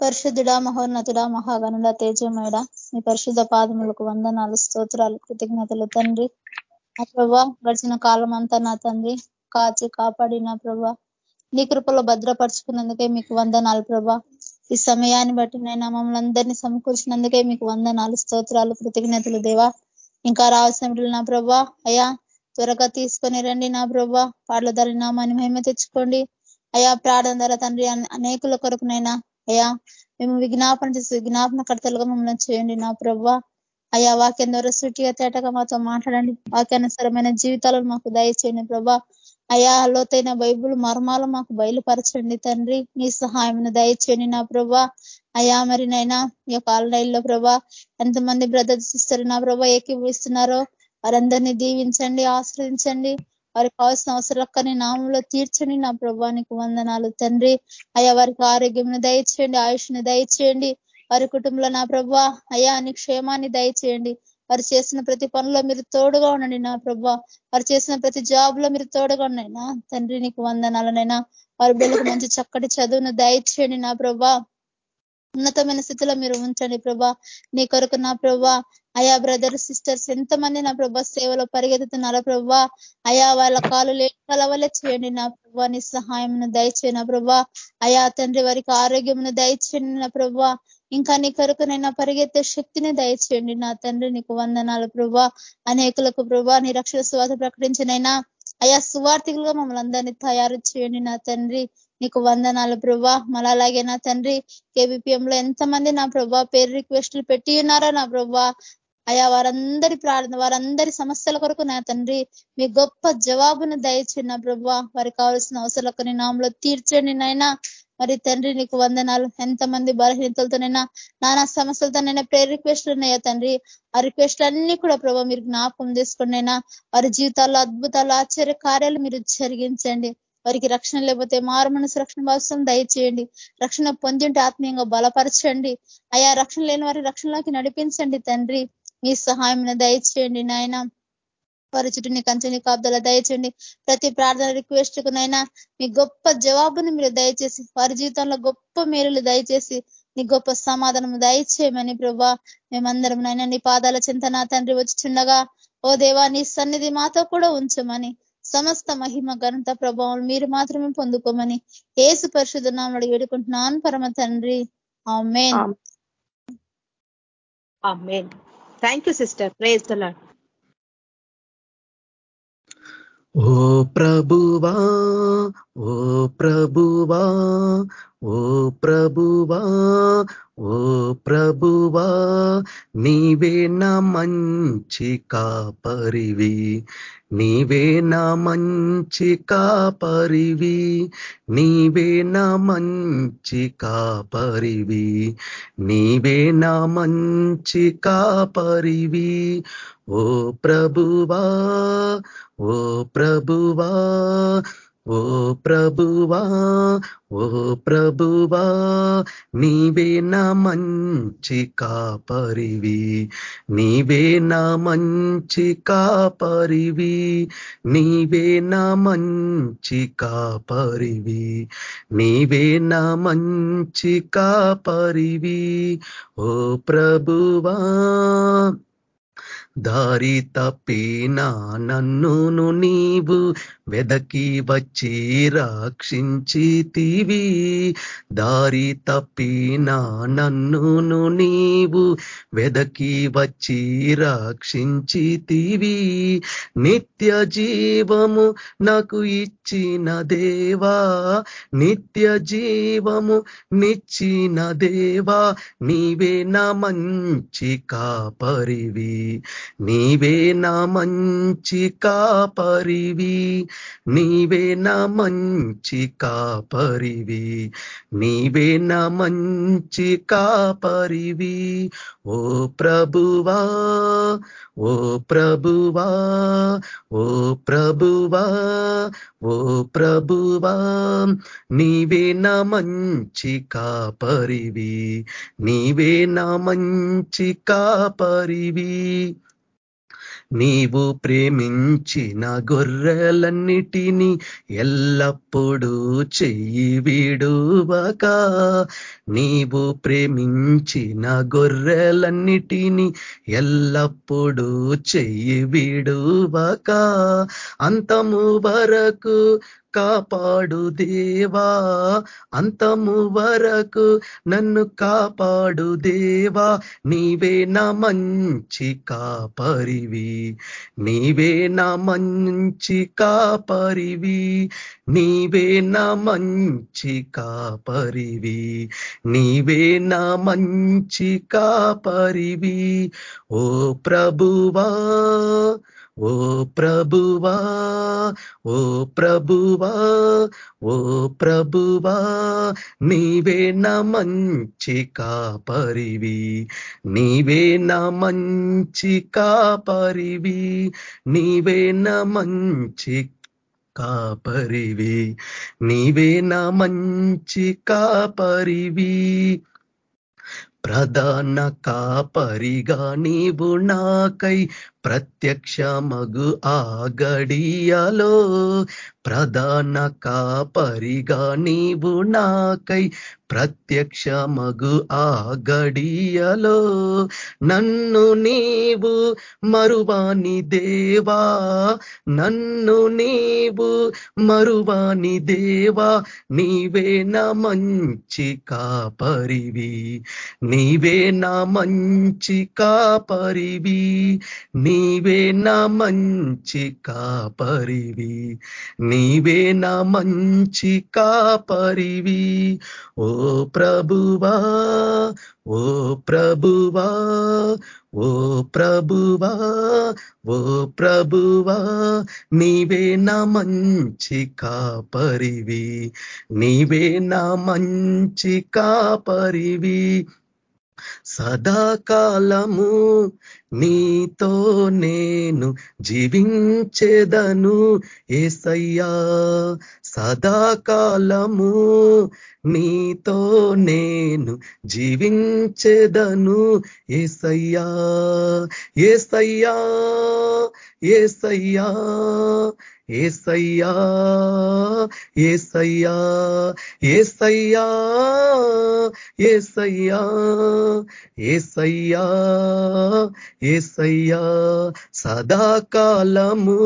పరిశుద్ధుడా మహోన్నతుడా మహాగణుడ తేజమయుడ మీ పరిశుద్ధ పాదములకు వందనాలు స్తోత్రాలు కృతజ్ఞతలు తండ్రి. నా ప్రభా గడిచిన కాలం అంతా నా తండ్రి కాచి కాపాడి నా ప్రభా. నీ కృపలో భద్రపరుచుకున్నందుకే మీకు వందనాలు ప్రభా. ఈ సమయాన్ని బట్టి నేను మమ్మల్ని అందరినీ సమకూర్చినందుకే మీకు వందనాలు స్తోత్రాలు కృతజ్ఞతలు దేవా. ఇంకా రావాల్సిన నా ప్రభా అయా త్వరగా తీసుకొని రండి నా ప్రభా. పాటల ధర నామాన్ని మహిమ తెచ్చుకోండి. అయా ప్రార్థన ధర తండ్రి అనేకుల కొరకునైనా అయ్యా మేము విజ్ఞాపన చేసి విజ్ఞాపనకర్తలుగా మమ్మల్ని చేయండి నా ప్రభా. అయ్యా వాక్యం ద్వారా సూటిగా తేటగా మాతో మాట్లాడండి. వాక్యానుసరమైన జీవితాలను మాకు దయచేయండి ప్రభా. అయా లోతైన బైబుల్ మర్మాలు మాకు బయలుపరచండి తండ్రి. మీ సహాయం దయచేయండి నా ప్రభా. అయా మరి నైనా ఈ యొక్క ఆన్లైన్లో ప్రభా ఎంతమంది బ్రదర్స్ ఇస్తారు నా ప్రభా ఏకీభవిస్తున్నారో వారందరినీ దీవించండి ఆశ్రయించండి. వారికి కావాల్సిన అవసరాలని నామంలో తీర్చండి. నా ప్రభానికి వందనాలు. తండ్రి అయ్యా వారికి ఆరోగ్యం దయచేయండి ఆయుష్ని దయచేయండి. వారి కుటుంబంలో నా ప్రభా అయ్యా అని క్షేమాన్ని దయచేయండి. వారు చేసిన ప్రతి పనిలో మీరు తోడుగా ఉండండి. నా ప్రభా వారు చేసిన ప్రతి జాబ్లో మీరు తోడుగా ఉండండి. నా తండ్రి నీకు వందనాలనైనా వారి బిడ్డలకు మంచి చక్కటి చదువును దయచేయండి. నా ప్రభా ఉన్నతమైన స్థితిలో మీరు ఉంచండి. ప్రభా నీ కొరకు నా ప్రభా అయా బ్రదర్ సిస్టర్స్ ఎంతమంది నా ప్రభా సేవలో పరిగెత్తుతున్నారో ప్రభా. అయా వాళ్ళ కాలు లేని చేయండి నా ప్రభా. నీ సహాయం దయచేయి నా ప్రభా. అయా తండ్రి వారికి ఆరోగ్యం దయచేయండి నా ప్రభా. ఇంకా నీ కొరకు నైనా పరిగెత్తే శక్తిని దయచేయండి నా తండ్రి. నీకు వందనాలు ప్రభా. అనేకులకు ప్రభా నీ రక్షణ స్వాత ప్రకటించినైనా అయా సువార్థికులుగా మమ్మల్ని అందరినీ తయారు చేయండి నా తండ్రి. నీకు వందనాలు ప్రభా. మళ్ళా అలాగే నా తండ్రి కేబిపిఎం లో ఎంతమంది నా ప్రభా పేరు రిక్వెస్ట్లు పెట్టి ఉన్నారో నా ప్రభా. అయా వారందరి ప్రార్థన వారందరి సమస్యల కొరకు నా తండ్రి మీ గొప్ప జవాబును దయచిన ప్రభు వారికి కావాల్సిన అవసరాలకు నీ నామంలో తీర్చండి నైనా మరి తండ్రి నీకు వందనాలు. ఎంతమంది బలహీనతలతోనైనా నానా సమస్యలతోనైనా ప్రేర్ రిక్వెస్ట్లు ఉన్నాయా తండ్రి? ఆ రిక్వెస్ట్ అన్ని కూడా ప్రభావ మీరు జ్ఞాపకం చేసుకోండి వారి జీవితాల్లో అద్భుతాలు ఆశ్చర్య కార్యాలు మీరు జరిగించండి. వారికి రక్షణ లేకపోతే మారు మనసు రక్షణ భావం దయచేయండి. రక్షణ పొందింటే ఆత్మీయంగా బలపరచండి. అయా రక్షణ లేని వారి రక్షణలోకి నడిపించండి తండ్రి. మీ సహాయం దయచేయండి నాయన. వారి చుట్టూ నీ కంచెని కాపుదల దయచేయండి. ప్రతి ప్రార్థన రిక్వెస్ట్ కునైనా మీ గొప్ప జవాబుని మీరు దయచేసి వారి జీవితంలో గొప్ప మేలులు దయచేసి నీ గొప్ప సమాధానం దయచేయమని ప్రభా మేమందరం నైనా నీ పాదాల చింతన తండ్రి వచ్చిచుండగా ఓ దేవా నీ సన్నిధి మాతో కూడా ఉంచమని సమస్త మహిమ ఘనత ప్రభావం మీరు మాత్రమే పొందుకోమని ఏసు పరిశుద్ధ నామడు వేడుకుంటున్నాను పరమ తండ్రి. థ్యాంక్ యూ సిస్టర్ ప్రేజ్ ఓ ప్రభువా ఓ ప్రభువా ఓ ప్రభువా ఓ ప్రభువా నీవే నా మంచి కాపరివి. నీవే నా మంచి కాపరివి. నీవే నా మంచి కాపరివి. నీవే నా మంచి కాపరివి. ఓ ప్రభువా ఓ ప్రభువా ఓ ప్రభువా ఓ ప్రభువా నీవే నా మంచి కాపరివి. నీవే నా మంచి కాపరివి. నీవే నా మంచి కాపరివి. నీవే నా మంచి కాపరివి. ఓ ప్రభువా దారి తప్పినా నన్నును నీవు వెదకి వచ్చి రక్షించితివి దారి తప్పినా నన్నును నీవు వెదకి వచ్చి రక్షించితివి నిత్య జీవము నాకు ఇచ్చిన దేవా నిత్య జీవము నిచ్చిన దేవా నీవే నా మంచి కాపరివి. నీవే నా మంచి కాపరివి నీవే నా మంచి కాపరివి నీవే నా మంచి కాపరివి. ఓ ప్రభువా ఓ ప్రభువా ఓ ప్రభువా ఓ ప్రభువా నీవే నా మంచి కాపరివి నీవే నా మంచి కాపరివి. నీవు ప్రేమించిన గొర్రెలన్నిటినీ ఎల్లప్పుడూ చెయ్యి విడువక. నీవు ప్రేమించిన గొర్రెలన్నిటినీ ఎల్లప్పుడూ చెయ్యి విడువక. అంతము వరకు కాపాడు దేవా అంతము వరకు నన్ను కాపాడు దేవా నీవే నా మంచి కాపరివి నీవే నా మంచి కాపరివి నీవే నా మంచి కాపరివి నీవే నా మంచి కాపరివి ఓ ప్రభువా ఓ ప్రభువా ఓ ప్రభువా ఓ ప్రభువా నీవే నా మంచి కాపరివి నీవే నా మంచి కాపరివి నీవే నా మంచి కాపరివి నీవే నా మంచి కాపరివి. ప్రధాన కాపరిగా నీవు నాకై ప్రత్యక్ష మగు ఆ గడియలో ప్రధాన కాపరిగా నీవు నాకై ప్రత్యక్ష మగు ఆ గడియలో నన్ను నీవు మరువాని దేవా నన్ను నీవు మరువాని దేవా నీవే నా మంచి కాపరివి నీవే నా మంచి కాపరివి నీవే నా మంచి కాపరివి. నీవే నా మంచి కాపరివి. ఓ ప్రభువా ఓ ప్రభువా ఓ ప్రభువా ఓ ప్రభువా నీవే నా మంచి కాపరివి. నీవే నా మంచి కాపరివి. సదాకాలము నీతో నేను జీవించేదను ఏసయ్యా. సదాకాలము నీతో నేను జీవించేదను ఏసయ్యా. ఏసయ్యా ఏసయ్యా ఏసయ్యా ఏసయ్యా ఏసయ్యా ఏసయ్యా ఏసయ్యా ఏసయ్యా సదాకాలము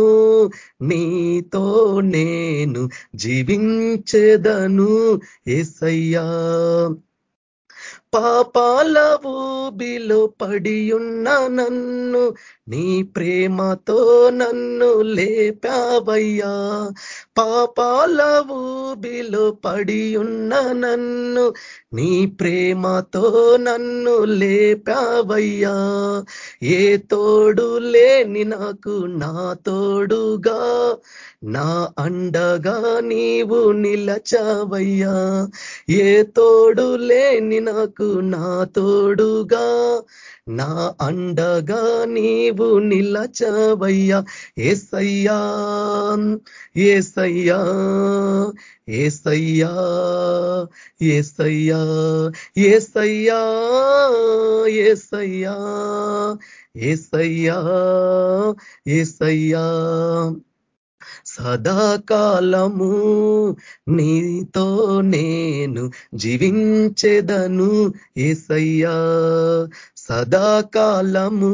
నీతో నేను జీవించేదను. ఏసయ్యా పాపాల ఊబిలో పడియున్న నన్ను నీ ప్రేమతో నన్ను లేపావయ్యా. పాపాల ఊబిలో పడియున్న నన్ను నీ ప్రేమతో నన్ను లేపావయ్యా. ఏ తోడు లేని నాకు నా తోడుగా నా అండగా నీవు నిలచావయ్యా. ఏ తోడు లేని నాకు నాకు నా తోడుగా నా అండగా నీవు నిలచవయ్యా. ఏసయ్యా ఏసయ్యా ఏసయ్యా ఏసయ్యా ఏసయ్యా ఏసయ్యా ఏసయ్యా ఏసయ్యా. సదాకాలము నీతో నేను జీవించెదను ఏసయ్యా. సదాకాలము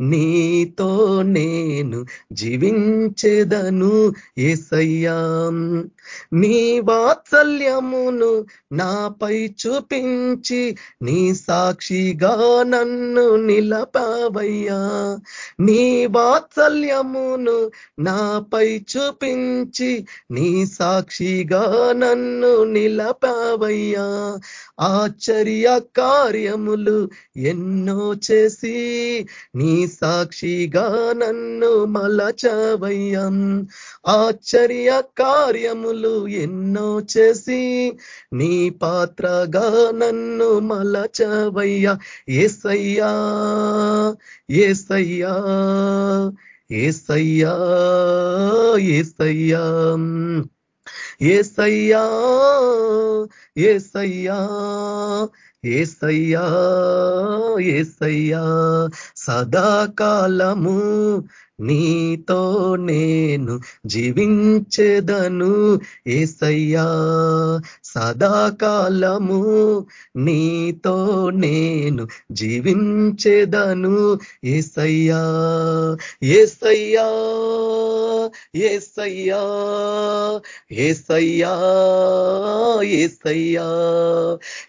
నీతో నేను జీవించెదను ఏసయ్యా. నీ వాత్సల్యమును నాపై చూపించి నీ సాక్షిగా నన్ను నిలపవయ్యా. నీ వాత్సల్యమును నాపై చూపించి నీ సాక్షిగా నన్ను నిలపవయ్యా. ఆశ్చర్య కార్యములు ఎన్నో చేసి నీ సాక్షిగా నన్ను మలచవయ్యం. ఆశ్చర్య కార్యములు ఎన్నో చేసి నీ పాత్రగా నన్ను మలచవయ్యా. ఏసయ్యా ఏసయ్యా ఏసయ్యా ఏసయ్యా. ఏసయ్యా ఏసయ్యా ఏసయ్యా ఏసయ్యా సదాకాలము నీతో నేను జీవించేదను ఏసయ్యా. సదాకాలము నీతో నేను జీవించేదను ఏసయ్యా. ఏసయ్యా ఏసయ్యా ఏసయ్యా ఏసయ్యా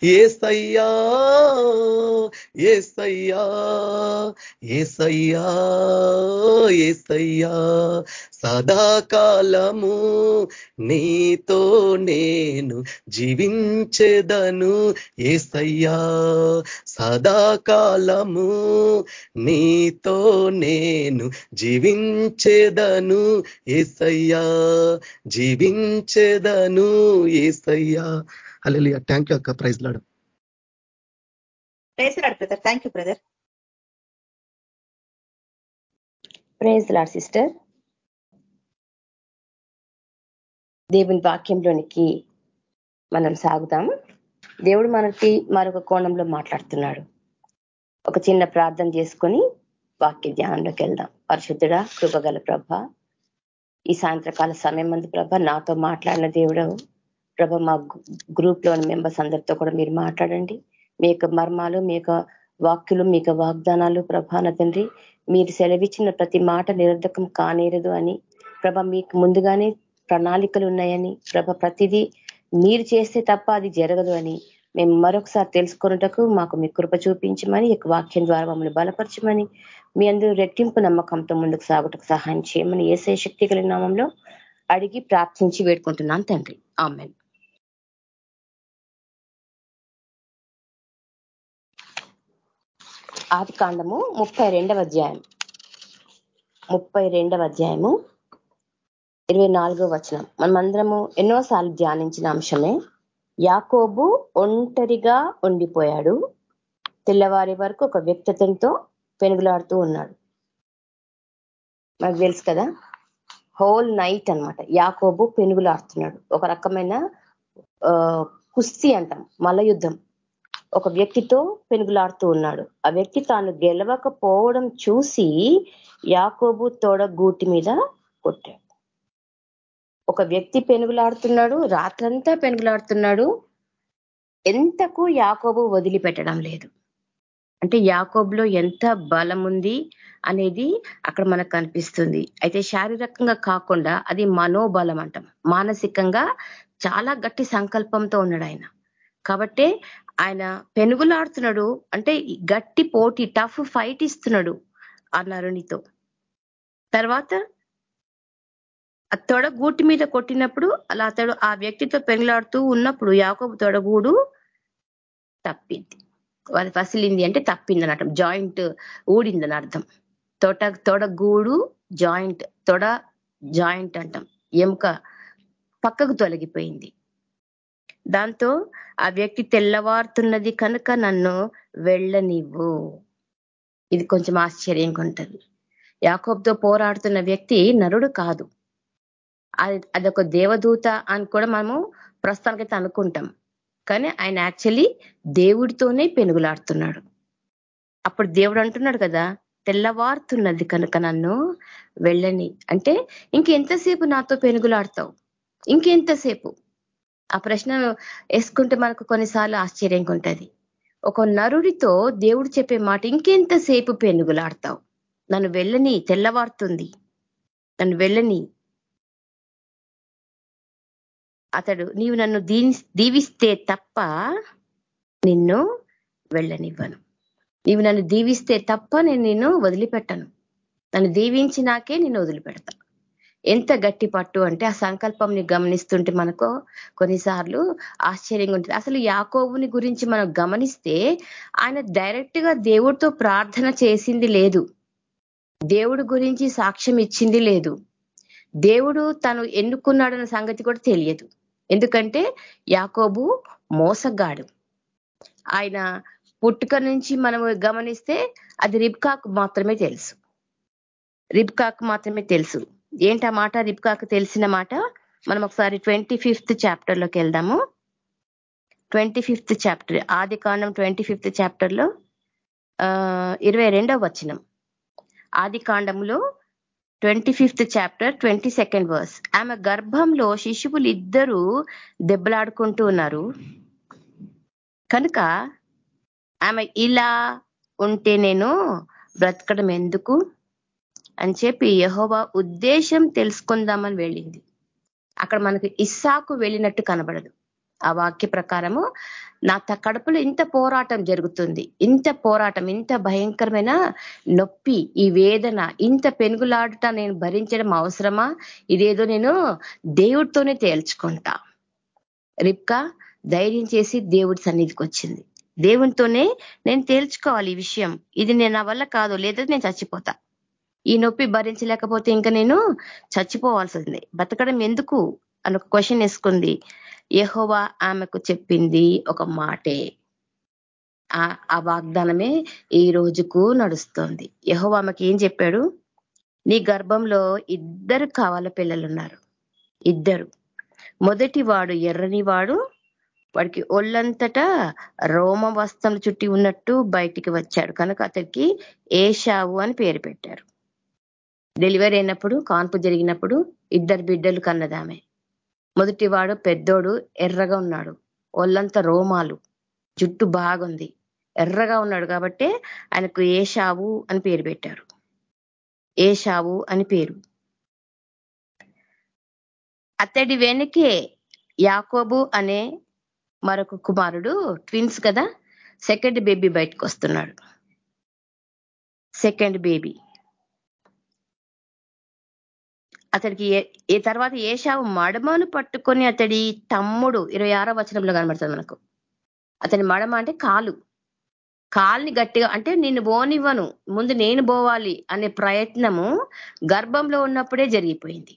ఏసయ్యా ఏసయ్యా ఏసయ్యా ఏసయ్యా సదాకాలము నీతో నేను జీవించెదను ఏసయ్యా. సదాకాలము నీతో నేను జీవించెదను ఏసయ్యా. జీవించెదను ఏసయ్యా. అల్లెలియా థ్యాంక్ యూ అక్క. Praise Lord praise Lord brother thank you brother praise Lord sister. దేవుని వాక్యంలోనికి మనం సాగుదాం దేవుడు మనకి మరొక కోణంలో మాట్లాడుతున్నాడు. ఒక చిన్న ప్రార్థన చేసుకొని వాక్య ధ్యానంలోకి వెళ్దాం. పరిశుద్ధుడా కృపగల ప్రభ ఈ సాయంత్రకాల సమయం మంది ప్రభ నాతో మాట్లాడిన దేవుడు ప్రభ మా గ్రూప్లోని మెంబర్స్ అందరితో కూడా మీరు మాట్లాడండి. మీ యొక్క మర్మాలు మీ యొక్క వాక్యులు మీ యొక్క వాగ్దానాలు ప్రభాన తండ్రి మీరు సెలవిచ్చిన ప్రతి మాట నిరర్ధకం కానేరదు అని. ప్రభ మీకు ముందుగానే ప్రణాళికలు ఉన్నాయని. ప్రభ ప్రతిదీ మీరు చేస్తే తప్ప అది జరగదు అని. మేము మరొకసారి తెలుసుకున్నటకు మాకు మీ కృప చూపించమని ఈ వాక్యం ద్వారా మమ్మల్ని బలపరచమని మీ అందరూ రెట్టింపు నమ్మకంతో ముందుకు సాగుటకు సహాయం చేయమని ఏసే శక్తి కలిగిన నామంలో అడిగి ప్రార్థించి వేడుకుంటున్నాను తండ్రి. ఆమెన్. ఆది కాండము ముప్పై రెండవ అధ్యాయం. ముప్పై రెండవ అధ్యాయము ఇరవై నాలుగో వచనం. మనమందరము ఎన్నోసార్లు ధ్యానించిన అంశమే యాకోబు ఒంటరిగా ఉండిపోయాడు. తెల్లవారి వరకు ఒక వ్యక్తితంతో పెనుగులాడుతూ ఉన్నాడు. మనకు తెలుసు కదా హోల్ నైట్ అనమాట యాకోబు పెనుగులాడుతున్నాడు. ఒక రకమైన కుస్తీ అంటాం మల్ల యుద్ధం ఒక వ్యక్తితో పెనుగులాడుతూ ఉన్నాడు. ఆ వ్యక్తి తాను గెలవకపోవడం చూసి యాకోబు తోడ గూటి మీద కొట్టాడు. ఒక వ్యక్తి పెనుగులాడుతున్నాడు రాత్రంతా పెనుగులాడుతున్నాడు. ఎంతకు యాకోబు వదిలిపెట్టడం లేదు. అంటే యాకోబులో ఎంత బలం ఉంది అనేది అక్కడ మనకు కనిపిస్తుంది. అయితే శారీరకంగా కాకుండా అది మనోబలం అంటాం. మానసికంగా చాలా గట్టి సంకల్పంతో ఉన్నాడు ఆయన. కాబట్టే ఆయన పెనుగులాడుతున్నాడు. అంటే గట్టి పోటీ టఫ్ ఫైట్ ఇస్తున్నాడు అన్నారు నరునితో తర్వాత తొడగూటి మీద కొట్టినప్పుడు అలా అతడు ఆ వ్యక్తితో పెనుగులాడుతూ ఉన్నప్పుడు యాకోబు తొడగూడు తప్పింది. అది ఫసిలింది అంటే తప్పింది అనటం జాయింట్ ఊడిందని అర్థం. తొట తొడగూడు జాయింట్ తొడ జాయింట్ అంటాం. ఎముక పక్కకు తొలగిపోయింది. దాంతో ఆ వ్యక్తి తెల్లవారుతున్నది కనుక నన్ను వెళ్ళనివ్వు. ఇది కొంచెం ఆశ్చర్యంగా ఉంటుంది. యాకోబ్తో పోరాడుతున్న వ్యక్తి నరుడు కాదు. అది అదొక దేవదూత అని కూడా మనము ప్రస్తుతానికైతే అనుకుంటాం. కానీ ఆయన యాక్చువల్లీ దేవుడితోనే పెనుగులాడుతున్నాడు. అప్పుడు దేవుడు అంటున్నాడు కదా తెల్లవారుతున్నది కనుక నన్ను వెళ్ళని. అంటే ఇంకెంతసేపు నాతో పెనుగులాడతావు? ఇంకెంతసేపు? ఆ ప్రశ్న వేసుకుంటే మనకు కొన్నిసార్లు ఆశ్చర్యంగా ఉంటుంది ఒక నరుడితో దేవుడు చెప్పే మాట ఇంకెంతసేపు పెనుగులాడతావు? నన్ను వెళ్ళని తెల్లవారుతుంది. నన్ను వెళ్ళని. అతడు నీవు నన్ను దీవిస్తే తప్ప నిన్ను వెళ్ళనివ్వను. నీవు నన్ను దీవిస్తే తప్ప నేను నిన్ను వదిలిపెట్టను. నన్ను దీవించినాకే నిన్ను వదిలిపెడతా ఎంత గట్టి పట్టు అంటే ఆ సంకల్పంని గమనిస్తుంటే మనకు కొన్నిసార్లు ఆశ్చర్యంగా ఉంటుంది. అసలు యాకోబుని గురించి మనం గమనిస్తే ఆయన డైరెక్ట్గా దేవుడితో ప్రార్థన చేసింది లేదు. దేవుడు గురించి సాక్ష్యం ఇచ్చింది లేదు. దేవుడు తను ఎన్నుకున్నాడన్న సంగతి కూడా తెలియదు. ఎందుకంటే యాకోబు మోసగాడు. ఆయన పుట్టుక నుంచి మనం గమనిస్తే అది రిబ్కాకు మాత్రమే తెలుసు. రిబ్కాకు మాత్రమే తెలుసు. ఏంటి ఆ మాట? రిబ్కాకు తెలిసిన మాట? మనం ఒకసారి ట్వంటీ ఫిఫ్త్ చాప్టర్లోకి వెళ్దాము. ట్వంటీ ఫిఫ్త్ చాప్టర్ ఆది కాండం ట్వంటీ ఫిఫ్త్ చాప్టర్లో ఇరవై రెండవ వచనం. ఆది కాండంలో twenty fifth chapter twenty second verse. ఆమె గర్భంలో శిశువులు ఇద్దరు దెబ్బలాడుకుంటూ ఉన్నారు. కనుక ఆమె ఇలా ఉంటే నేను బ్రతకడం ఎందుకు? అని చెప్పి యహోవా ఉద్దేశం తెలుసుకుందామని వెళ్ళింది. అక్కడ మనకు ఇస్సాకు వెళ్ళినట్టు కనబడదు. ఆ వాక్య ప్రకారము నా కడుపులో ఇంత పోరాటం జరుగుతుంది. ఇంత పోరాటం ఇంత భయంకరమైన నొప్పి ఈ వేదన ఇంత పెనుగులాడుట నేను భరించడం అవసరమా? ఇదేదో నేను దేవుడితోనే తేల్చుకుంటా. రిప్కా ధైర్యం చేసి దేవుడి సన్నిధికి వచ్చింది. దేవునితోనే నేను తేల్చుకోవాలి ఈ విషయం. ఇది నేను నా వల్ల కాదు లేదా నేను చచ్చిపోతా. ఈ నొప్పి భరించలేకపోతే ఇంకా నేను చచ్చిపోవాల్సింది. బతకడం ఎందుకు? అని ఒక క్వశ్చన్ వేసుకుంది. యహోవా ఆమెకు చెప్పింది ఒక మాటే. ఆ వాగ్దానమే ఈ రోజుకు నడుస్తోంది. యహోవా ఆమెకి ఏం చెప్పాడు? నీ గర్భంలో ఇద్దరు కావాల పిల్లలు ఉన్నారు ఇద్దరు. మొదటి వాడు ఎర్రని వాడు వాడికి ఒళ్ళంతటా రోమ వస్త్రం చుట్టి ఉన్నట్టు బయటికి వచ్చాడు. కనుక అతడికి ఏషావు అని పేరు పెట్టారు. డెలివరీ అయినప్పుడు కాన్పు జరిగినప్పుడు ఇద్దరు బిడ్డలు కన్నదామె. మొదటివాడు పెద్దోడు ఎర్రగా ఉన్నాడు. ఒళ్ళంతా రోమాలు. జుట్టు బాగుంది. ఎర్రగా ఉన్నాడు కాబట్టి ఆయనకు ఏషావు అని పేరు పెట్టారు. ఏషావు అని పేరు. అతడి వెనకే యాకోబు అనే మరొక కుమారుడు ట్విన్స్ కదా? సెకండ్ బేబీ బయటకు వస్తున్నాడు సెకండ్ బేబీ. అతడికి ఏ తర్వాత ఏషావు మడమను పట్టుకొని అతడి తమ్ముడు ఇరవై ఆరో వచనంలో కనబడుతుంది మనకు. అతని మడమ అంటే కాలు. కాల్ని గట్టిగా అంటే నిన్ను పోనివ్వను ముందు నేను పోవాలి అనే ప్రయత్నము గర్భంలో ఉన్నప్పుడే జరిగిపోయింది.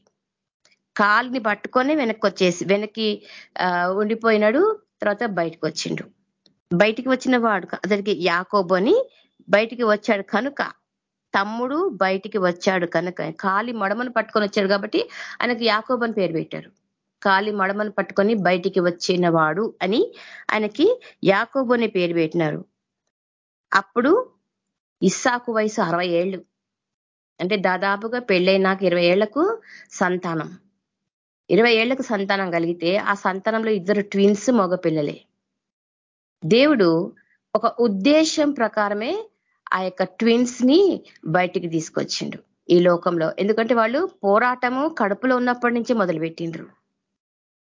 కాల్ని పట్టుకొని వెనక్కి వచ్చేసి వెనక్కి ఉండిపోయినాడు తర్వాత బయటకు వచ్చిండు. బయటికి వచ్చిన వాడు అతనికి యాకోబు అని బయటికి వచ్చాడు కనుక తమ్ముడు బయటికి వచ్చాడు కనుక కాలి మడమను పట్టుకొని వచ్చాడు కాబట్టి ఆయనకు యాకోబు అని పేరు పెట్టారు. కాలి మడమను పట్టుకొని బయటికి వచ్చిన వాడు అని ఆయనకి యాకోబు అని పేరు పెట్టినారు. అప్పుడు ఇస్సాకు వయసు అరవై ఏళ్ళు. అంటే దాదాపుగా పెళ్ళైనాక ఇరవై ఏళ్ళకు సంతానం. ఇరవై ఏళ్ళకు సంతానం కలిగితే ఆ సంతానంలో ఇద్దరు ట్విన్స్ మగ పిల్లలే దేవుడు ఒక ఉద్దేశం ప్రకారమే ఆ యొక్క ట్విన్స్ని బయటికి తీసుకొచ్చిండు ఈ లోకంలో. ఎందుకంటే వాళ్ళు పోరాటము కడుపులో ఉన్నప్పటి నుంచి మొదలుపెట్టిండ్రు.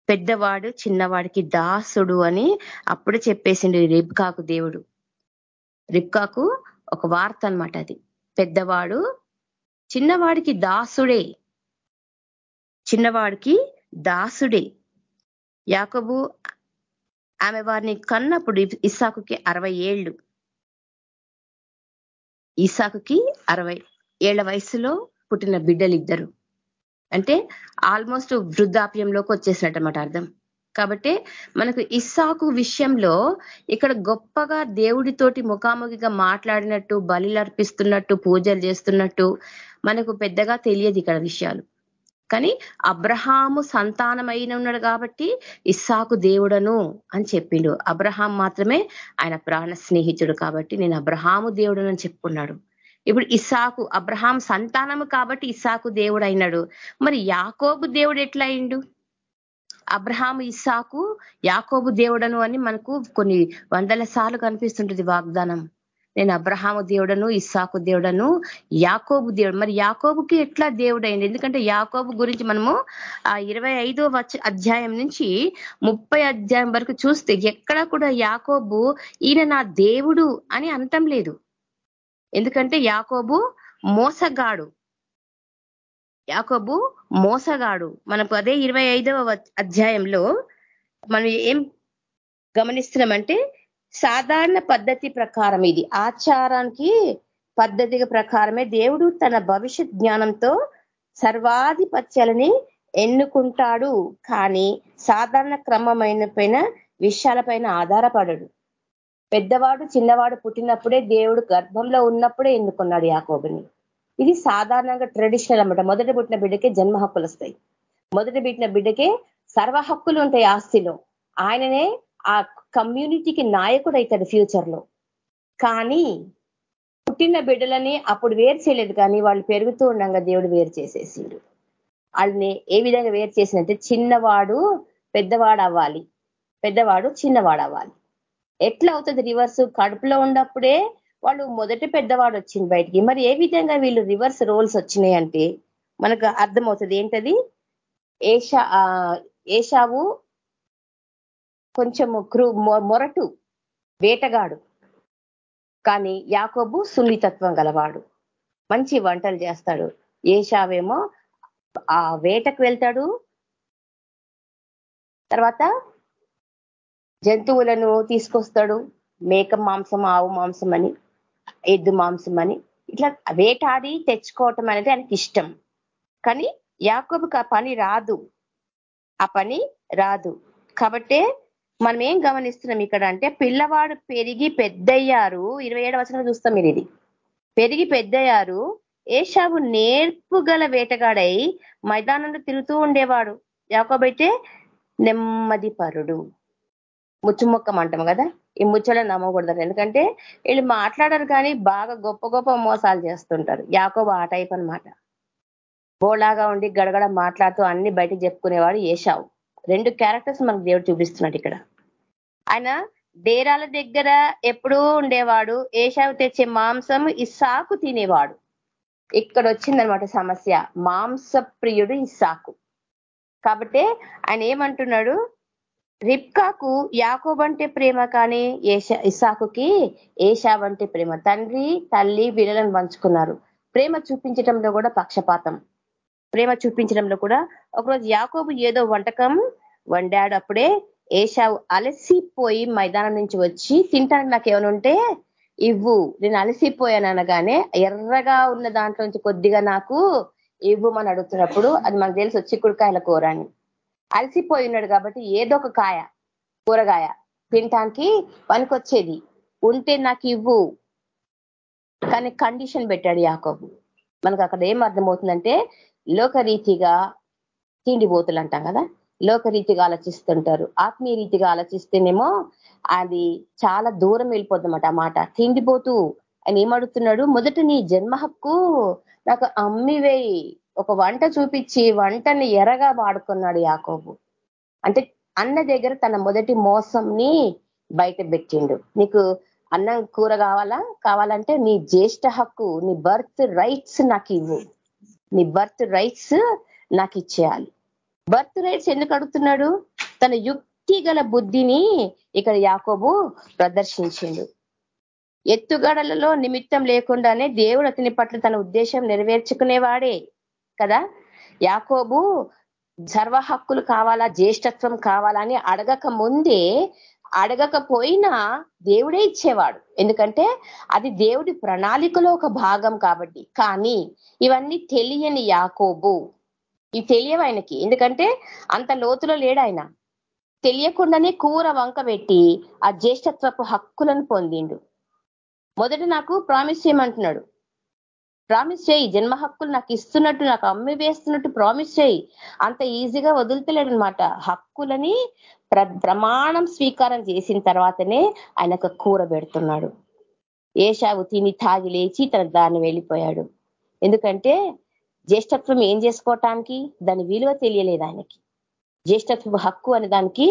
పెద్దవాడు చిన్నవాడికి దాసుడు అని అప్పుడు చెప్పేసిండు రిబ్కాకు దేవుడు. రిబ్కాకు ఒక వార్త అనమాట అది. పెద్దవాడు చిన్నవాడికి దాసుడే. చిన్నవాడికి దాసుడే. యాకబు ఆమె వారిని కన్నప్పుడు ఇస్సాకుకి అరవై ఏళ్ళు. ఇసాకుకి అరవై ఏళ్ళ వయసులో పుట్టిన బిడ్డలు ఇద్దరు అంటే ఆల్మోస్ట్ వృద్ధాప్యంలోకి వచ్చేసినట్టమాట అర్థం. కాబట్టి మనకు ఇస్సాకు విషయంలో ఇక్కడ గొప్పగా దేవుడితోటి ముఖాముఖిగా మాట్లాడినట్టు బలిలు అర్పిస్తున్నట్టు పూజలు చేస్తున్నట్టు మనకు పెద్దగా తెలియదు ఇక్కడ విషయాలు. కానీ అబ్రహాము సంతానమైన ఉన్నాడు కాబట్టి ఇస్సాకు దేవుడను అని చెప్పిండు. అబ్రహాం మాత్రమే ఆయన ప్రాణ స్నేహితుడు కాబట్టి నేను అబ్రహాము దేవుడు అని చెప్పుకున్నాడు. ఇప్పుడు ఇస్సాకు అబ్రహాం సంతానము కాబట్టి ఇస్సాకు దేవుడు అయినాడు మరి యాకోబు దేవుడు ఎట్లా అయిండు అబ్రహాం ఇస్సాకు యాకోబు దేవుడను అని మనకు కొన్ని వందల సార్లు కనిపిస్తుంటుంది వాగ్దానం. నేను అబ్రహాము దేవుడను ఇస్సాకు దేవుడను యాకోబు దేవుడు. మరి యాకోబుకి ఎట్లా దేవుడు అయింది ఎందుకంటే యాకోబు గురించి మనము ఆ ఇరవై ఐదో అధ్యాయం నుంచి ముప్పై అధ్యాయం వరకు చూస్తే ఎక్కడ కూడా యాకోబు ఈయన నా దేవుడు అని అనటం లేదు. ఎందుకంటే యాకోబు మోసగాడు. యాకోబు మోసగాడు. మనకు అదే ఇరవై ఐదవ అధ్యాయంలో మనం ఏం గమనిస్తున్నామంటే సాధారణ పద్ధతి ప్రకారం ఇది. ఆచారానికి పద్ధతి ప్రకారమే దేవుడు తన భవిష్యత్ జ్ఞానంతో సర్వాధిపత్యాలని ఎన్నుకుంటాడు. కానీ సాధారణ క్రమమైన పైన విషయాలపైన ఆధారపడడు. పెద్దవాడు చిన్నవాడు పుట్టినప్పుడే దేవుడు గర్భంలో ఉన్నప్పుడే ఎన్నుకున్నాడు యాకోబుని. ఇది సాధారణంగా ట్రెడిషనల్ అనమాట మొదట పుట్టిన బిడ్డకే జన్మ హక్కులు వస్తాయి. మొదట పుట్టిన బిడ్డకే సర్వ హక్కులు ఉంటాయి ఆస్తిలో. ఆయననే ఆ కమ్యూనిటీకి నాయకుడు అవుతాడు ఫ్యూచర్లో కానీ పుట్టిన బిడ్డలని అప్పుడు వేరు చేయలేదు కానీ వాళ్ళు పెరుగుతూ ఉండగా దేవుడు వేరు చేసేసిండు. వాళ్ళని ఏ విధంగా వేరు చేసిందంటే చిన్నవాడు పెద్దవాడు అవ్వాలి పెద్దవాడు చిన్నవాడు అవ్వాలి ఎట్లా అవుతుంది రివర్స్? కడుపులో ఉన్నప్పుడే వాళ్ళు మొదటి పెద్దవాడు వచ్చింది బయటికి. మరి ఏ విధంగా వీళ్ళు రివర్స్ రోల్స్ వచ్చినాయి అంటే మనకు అర్థమవుతుంది. ఏంటది? ఏషా ఏషావు కొంచెము క్రూ మొరటు వేటగాడు. కానీ యాకోబు సున్నితత్వం గలవాడు. మంచి వంటలు చేస్తాడు. ఏషావేమో ఆ వేటకు వెళ్తాడు. తర్వాత జంతువులను తీసుకొస్తాడు. మేక మాంసం ఆవు మాంసం అని ఎద్దు మాంసం అని. ఇట్లా వేటాడి తెచ్చుకోవటం అనేది ఆయనకి ఇష్టం. కానీ యాకోబుకి ఆ పని రాదు. ఆ పని రాదు. కాబట్టే మనం ఏం గమనిస్తున్నాం ఇక్కడ అంటే పిల్లవాడు పెరిగి పెద్దయ్యారు. ఇరవై ఏడవ వచనం చూస్తాం మీరు ఇది. పెరిగి పెద్దయ్యారు. ఏషావు నేర్పు గల వేటగాడై మైదానంలో తిరుగుతూ ఉండేవాడు. యాకోబైతే నెమ్మది పరుడు. ముచ్చుమొక్కం అంటాం కదా? ఈ ముచ్చలను నమ్మకూడదు. ఎందుకంటే వీళ్ళు మాట్లాడరు కానీ బాగా గొప్ప గొప్ప మోసాలు చేస్తుంటారు. యాకోబ ఆ టైప్ అనమాట బోలాగా ఉండి గడగడ మాట్లాడుతూ అన్ని బయట చెప్పుకునేవాడు ఏషావు. రెండు క్యారెక్టర్స్ మనకు దేవుడు చూపిస్తున్నాడు ఇక్కడ. ఆయన డేరాల దగ్గర ఎప్పుడూ ఉండేవాడు. ఏషావు తెచ్చే మాంసం ఇస్సాకు తినేవాడు. ఇక్కడ వచ్చిందనమాట సమస్య. మాంస ప్రియుడు ఇస్సాకు కాబట్టి ఆయన ఏమంటున్నాడు? రిప్కాకు యాకోబ్ అంటే ప్రేమ కానీ ఏషా ఇసాకుకి ఏషాబ్ అంటే ప్రేమ. తండ్రి తల్లి వీళ్ళని పంచుకున్నారు. ప్రేమ చూపించడంలో కూడా పక్షపాతం. ప్రేమ చూపించడంలో కూడా ఒకరోజు యాకోబు ఏదో వంటకం వండాడు. అప్పుడే ఏషావు అలసిపోయి మైదానం నుంచి వచ్చి తింటానికి నాకు ఏమనుంటే ఇవ్వు నేను అలసిపోయాను అనగానే ఎర్రగా ఉన్న దాంట్లో నుంచి కొద్దిగా నాకు ఇవ్వమని అడుగుతున్నప్పుడు అది మనకు తెలుసు చిక్కుడుకాయల కూర అని. అలసిపోయి ఉన్నాడు కాబట్టి ఏదో ఒక కాయ కూరగాయ తినటానికి పనికొచ్చేది. ఉంటే నాకు ఇవ్వు. కానీ కండిషన్ పెట్టాడు యాకోబు. మనకు అక్కడ ఏం అర్థమవుతుందంటే లోకరీతిగా తిండిపోతులు అంటాం కదా? లోకరీతిగా ఆలోచిస్తుంటారు. ఆత్మీయ రీతిగా ఆలోచిస్తేనేమో అది చాలా దూరం వెళ్ళిపోద్దన్నమాట ఆ మాట. తిండిపోతూ ఆయన ఏమడుతున్నాడు మొదట నీ జన్మ హక్కు నాకు అమ్మివేయి ఒక వంట చూపించి వంటని ఎరగా వాడుకున్నాడు యాకోబు. అంటే అన్న దగ్గర తన మొదటి మోసంని బయట పెట్టిండు. నీకు అన్నం కూర కావాలా? కావాలంటే నీ జ్యేష్ఠ హక్కు నీ బర్త్ రైట్స్ నాకు ఇవ్వు. నీ బర్త్ రైట్స్ నాకు ఇచ్చేయాలి. బర్త్ రైట్స్ ఎందుకు అడుగుతున్నాడు? తన యుక్తి గల బుద్ధిని ఇక్కడ యాకోబు ప్రదర్శించిండు. ఎత్తుగడలలో నిమిత్తం లేకుండానే దేవుడు అతని పట్ల తన ఉద్దేశం నెరవేర్చుకునేవాడే కదా? యాకోబు సర్వ హక్కులు కావాలా జ్యేష్ఠత్వం కావాలని అడగక ముందే అడగకపోయినా దేవుడే ఇచ్చేవాడు. ఎందుకంటే అది దేవుడి ప్రణాళికలో ఒక భాగం కాబట్టి. కానీ ఇవన్నీ తెలియని యాకోబు. ఇవి తెలియవు ఆయనకి. ఎందుకంటే అంత లోతులో లేడు ఆయన. తెలియకుండానే కూర వంక పెట్టి ఆ జ్యేష్ఠత్వపు హక్కులను పొందిండు. మొదట నాకు ప్రామిస్ చేయమంటున్నాడు. ప్రామిస్ చేయి జన్మ హక్కులు నాకు ఇస్తున్నట్టు నాకు అమ్మి వేస్తున్నట్టు ప్రామిస్ చేయి. అంత ఈజీగా వదులుతలేడు అనమాట హక్కులని ప్రమాణం స్వీకారం చేసిన తర్వాతనే ఆయన కూర పెడుతున్నాడు. ఏషావు తిని తాగి లేచి తన దాన్ని వెళ్ళిపోయాడు. ఎందుకంటే జ్యేష్ఠత్వం ఏం చేసుకోవటానికి? దాని విలువ తెలియలేదు ఆయనకి. జ్యేష్ఠత్వ హక్కు అనే దానికి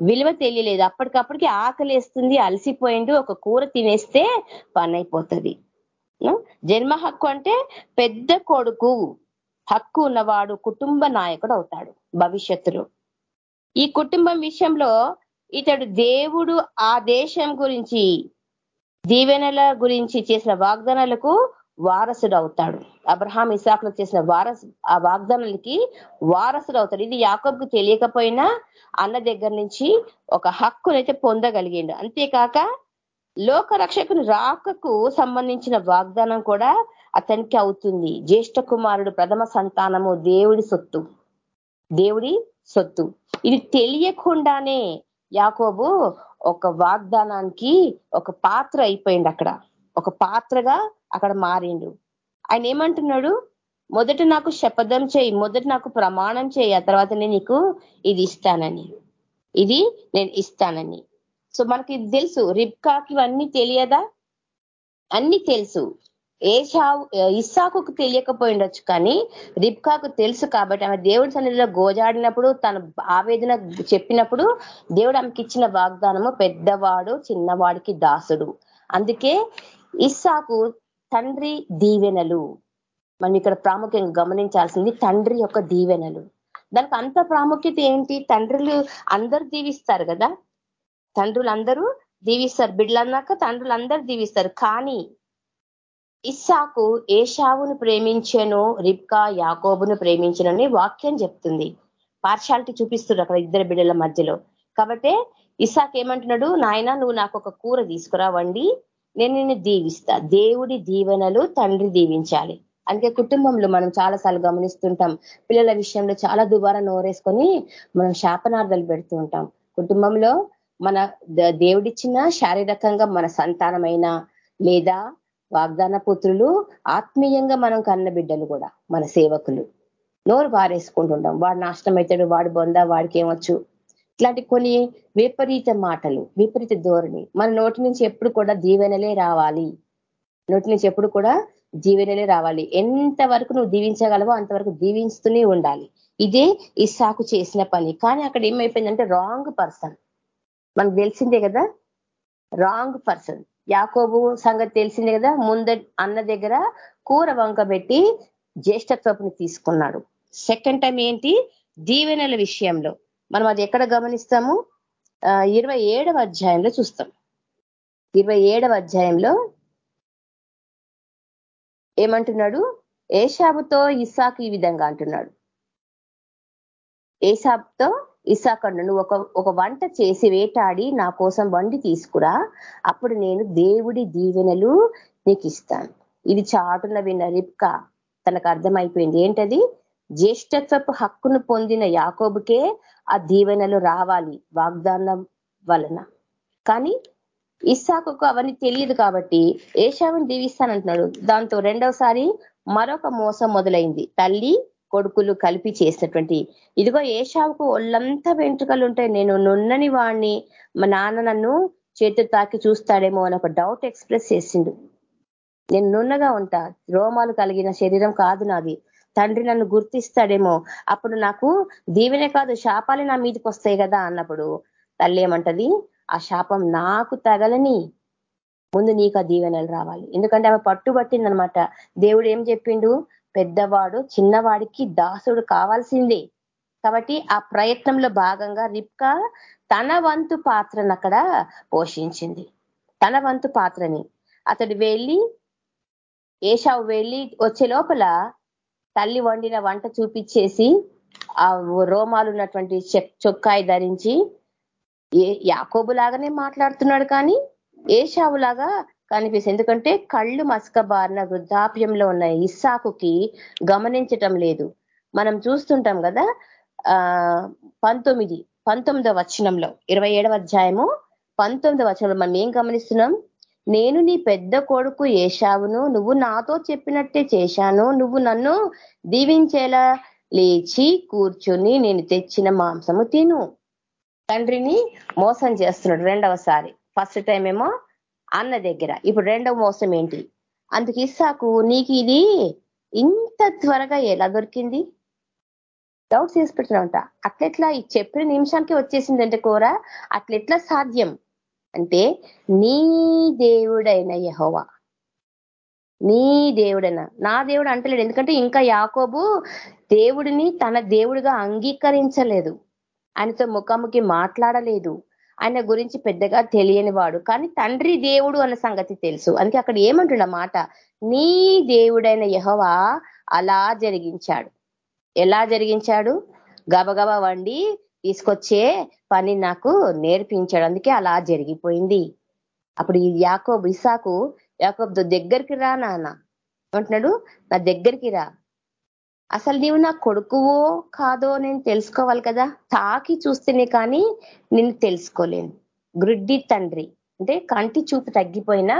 విలువ తెలియలేదు. అప్పటికప్పటికి ఆకలేస్తుంది అలసిపోయిండు ఒక కూర తినేస్తే పని అయిపోతుంది జన్మ హక్కు అంటే పెద్ద కొడుకు హక్కు ఉన్నవాడు కుటుంబ నాయకుడు అవుతాడు భవిష్యత్తులో. ఈ కుటుంబం విషయంలో ఇతడు దేవుడు ఆ దేశం గురించి దీవెనల గురించి చేసిన వాగ్దానాలకు వారసుడు అవుతాడు. అబ్రహాం ఇసాకులు చేసిన వారసు ఆ వాగ్దానాలకి వారసుడు అవుతాడు. ఇది యాకబ్కు తెలియకపోయినా అన్న దగ్గర నుంచి ఒక హక్కునైతే పొందగలిగిండు. అంతేకాక లోక రక్షకుని రాకకు సంబంధించిన వాగ్దానం కూడా అతనికి అవుతుంది. జ్యేష్ఠ కుమారుడు ప్రథమ సంతానము దేవుడి సొత్తు. దేవుడి సొత్తు. ఇది తెలియకుండానే యాకోబు ఒక వాగ్దానానికి ఒక పాత్ర అయిపోయింది అక్కడ. ఒక పాత్రగా అక్కడ మారిండు. ఆయన ఏమంటున్నాడు? మొదట నాకు శపథం చేయి మొదట నాకు ప్రమాణం చేయి ఆ తర్వాత నేను నీకు ఇది ఇస్తానని. ఇది నేను ఇస్తానని. సో మనకి తెలుసు రిబ్కాకి ఇవన్నీ తెలియదా? అన్ని తెలుసు. ఏషావు ఇస్సాకు తెలియకపోయిండొచ్చు కానీ రిబ్కాకు తెలుసు కాబట్టి ఆమె దేవుడి సన్నిధిలో గోజాడినప్పుడు తన ఆవేదన చెప్పినప్పుడు దేవుడు ఆమెకి ఇచ్చిన వాగ్దానము పెద్దవాడు చిన్నవాడికి దాసుడు. అందుకే ఇస్సాకు తండ్రి దీవెనలు. మనం ఇక్కడ ప్రాముఖ్యంగా గమనించాల్సింది తండ్రి యొక్క దీవెనలు. దానికి అంత ప్రాముఖ్యత ఏంటి? తండ్రులు అందరు దీవిస్తారు కదా? తండ్రులు అందరూ దీవిస్తారు. బిడ్డలన్నాక తండ్రులు అందరు దీవిస్తారు. కానీ ఇస్సాకు ఏషావును ప్రేమించను రిబ్కా యాకోబును ప్రేమించనని వాక్యం చెప్తుంది. పార్షాలిటీ చూపిస్తున్నారు అక్కడ ఇద్దరు బిడ్డల మధ్యలో. కాబట్టి ఇసాక్ ఏమంటున్నాడు నాయన నువ్వు నాకు ఒక కూర తీసుకురా వండి నేను నిన్ను దీవిస్తా. దేవుడి దీవెనలు తండ్రి దీవించాలి. అందుకే కుటుంబంలో మనం చాలాసార్లు గమనిస్తుంటాం. పిల్లల విషయంలో చాలా దుబారా నోరేసుకొని మనం శాపనార్థాలు పెడుతూ ఉంటాం. కుటుంబంలో మన దేవుడిచ్చిన శారీరకంగా మన సంతానమైన లేదా వాగ్దాన పుత్రులు ఆత్మీయంగా మనం కన్న బిడ్డలు కూడా మన సేవకులు. నోరు పారేసుకుంటుంటాం. వాడు నాశనం అవుతాడు వాడు బొంద వాడికి ఏమొచ్చు ఇట్లాంటి కొన్ని విపరీత మాటలు విపరీత ధోరణి మన నోటి నుంచి ఎప్పుడు కూడా దీవెనలే రావాలి. నోటి నుంచి ఎప్పుడు కూడా దీవెనలే రావాలి. ఎంత వరకు నువ్వు దీవించగలవో అంతవరకు దీవించుతూనే ఉండాలి. ఇదే ఇసాకు చేసిన పని. కానీ అక్కడ ఏమైపోయిందంటే రాంగ్ పర్సన్ మనకు తెలిసిందే కదా? Wrong person. యాకోబు సంగతి తెలిసిందే కదా? ముంద అన్న దగ్గర కూర వంక పెట్టి జ్యేష్ఠత్వపుని తీసుకున్నాడు. సెకండ్ టైం ఏంటి? దీవెనల విషయంలో. మనం అది ఎక్కడ గమనిస్తాము? ఇరవై ఏడవ అధ్యాయంలో చూస్తాం. ఇరవై ఏడవ అధ్యాయంలో ఏమంటున్నాడు? ఏషాబుతో ఇస్సాకు ఈ విధంగా అంటున్నాడు. ఏసాబ్తో ఇసాకండు నువ్వు ఒక ఒక వంట చేసి వేటాడి నా కోసం వండి తీసుకురా. అప్పుడు నేను దేవుడి దీవెనలు నీకు ఇస్తాను ఇది చాటున విన్న రిప్క తనకు అర్థమైపోయింది. ఏంటది? జ్యేష్ఠత్వపు హక్కును పొందిన యాకోబుకే ఆ దీవెనలు రావాలి వాగ్దానం వలన. కానీ ఇస్సాకు అవన్నీ తెలియదు కాబట్టి ఏషావుని దీవిస్తానంటున్నాడు. దాంతో రెండవసారి మరొక మోసం మొదలైంది. తల్లి కొడుకులు కలిపి చేసినటువంటి. ఇదిగో ఏషావుకు ఒళ్ళంతా వెంట్రుకలు ఉంటాయి. నేను నున్నని వాడిని మా నాన్న నన్ను చేతులు తాకి చూస్తాడేమో అని ఒక డౌట్ ఎక్స్ప్రెస్ చేసిండు. నేను నున్నగా ఉంటా. రోమాలు కలిగిన శరీరం కాదు నాది. తండ్రి నన్ను గుర్తిస్తాడేమో. అప్పుడు నాకు దీవెనే కాదు శాపాలే నా మీదకి వస్తాయి కదా అన్నప్పుడు తల్లి ఏమంటది? ఆ శాపం నాకు తగలని. ముందు నీకు ఆ దీవెనలు రావాలి. ఎందుకంటే ఆమె పట్టుబట్టిందనమాట. దేవుడు ఏం చెప్పిండు? పెద్దవాడు చిన్నవాడికి దాసుడు కావాల్సిందే. కాబట్టి ఆ ప్రయత్నంలో భాగంగా రిప్కా తన వంతు పాత్రను అక్కడ పోషించింది. తన వంతు పాత్రని. అతడు వెళ్ళి ఏషావు వెళ్ళి వచ్చే లోపల తల్లి వండిన వంట చూపించేసి ఆ రోమాలు ఉన్నటువంటి చొక్కాయి ధరించి ఏ యాకోబు లాగానే మాట్లాడుతున్నాడు కానీ ఏషావులాగా కనిపిస్తుంది. ఎందుకంటే కళ్ళు మసకబారిన వృద్ధాప్యంలో ఉన్న ఇస్సాకుకి గమనించటం లేదు. మనం చూస్తుంటాం కదా ఆ పంతొమ్మిది పంతొమ్మిదవ వచనంలో ఇరవై ఏడవ అధ్యాయము పంతొమ్మిదవ వచనంలో మనం ఏం గమనిస్తున్నాం? నేను నీ పెద్ద కొడుకు ఏషావును నువ్వు నాతో చెప్పినట్టే చేశాను నువ్వు నన్ను దీవించేలా లేచి కూర్చుని నేను తెచ్చిన మాంసము తిను. తండ్రిని మోసం చేస్తున్నాడు రెండవసారి. ఫస్ట్ టైం ఏమో అన్న దగ్గర. ఇప్పుడు రెండవ మోసం ఏంటి? అందుకు ఇస్సాకు నీకు ఇది ఇంత త్వరగా ఎలా దొరికింది? డౌట్స్ చేసి పెట్టినంట అట్లెట్లా ఈ చెప్పిన నిమిషానికి వచ్చేసిందంటే కూర? అట్లెట్లా సాధ్యం? అంటే నీ దేవుడైన యహోవా. నీ దేవుడైన. నా దేవుడు అంటలేడు. ఎందుకంటే ఇంకా యాకోబు దేవుడిని తన దేవుడిగా అంగీకరించలేదు. ఆయనతో ముఖాముఖి మాట్లాడలేదు. ఆయన గురించి పెద్దగా తెలియని వాడు. కానీ తండ్రి దేవుడు అన్న సంగతి తెలుసు. అందుకే అక్కడ ఏమంటున్న మాట? నీ దేవుడైన యహోవా అలా జరిగించాడు. ఎలా జరిగించాడు? గబగబా వండి తీసుకొచ్చే పని నాకు నేర్పించాడు. అందుకే అలా జరిగిపోయింది. అప్పుడు ఈ యాకోబ్ ఇసాకు యాకోబ్ దగ్గరికి రా నాన్న. అంటున్నాడు నా దగ్గరికి రా. అసలు నీవు నా కొడుకువో కాదో నేను తెలుసుకోవాలి కదా. తాకి చూస్తేనే కానీ నిన్ను తెలుసుకోలేను. గ్రుడ్డి తండ్రి. అంటే కంటి చూపు తగ్గిపోయిన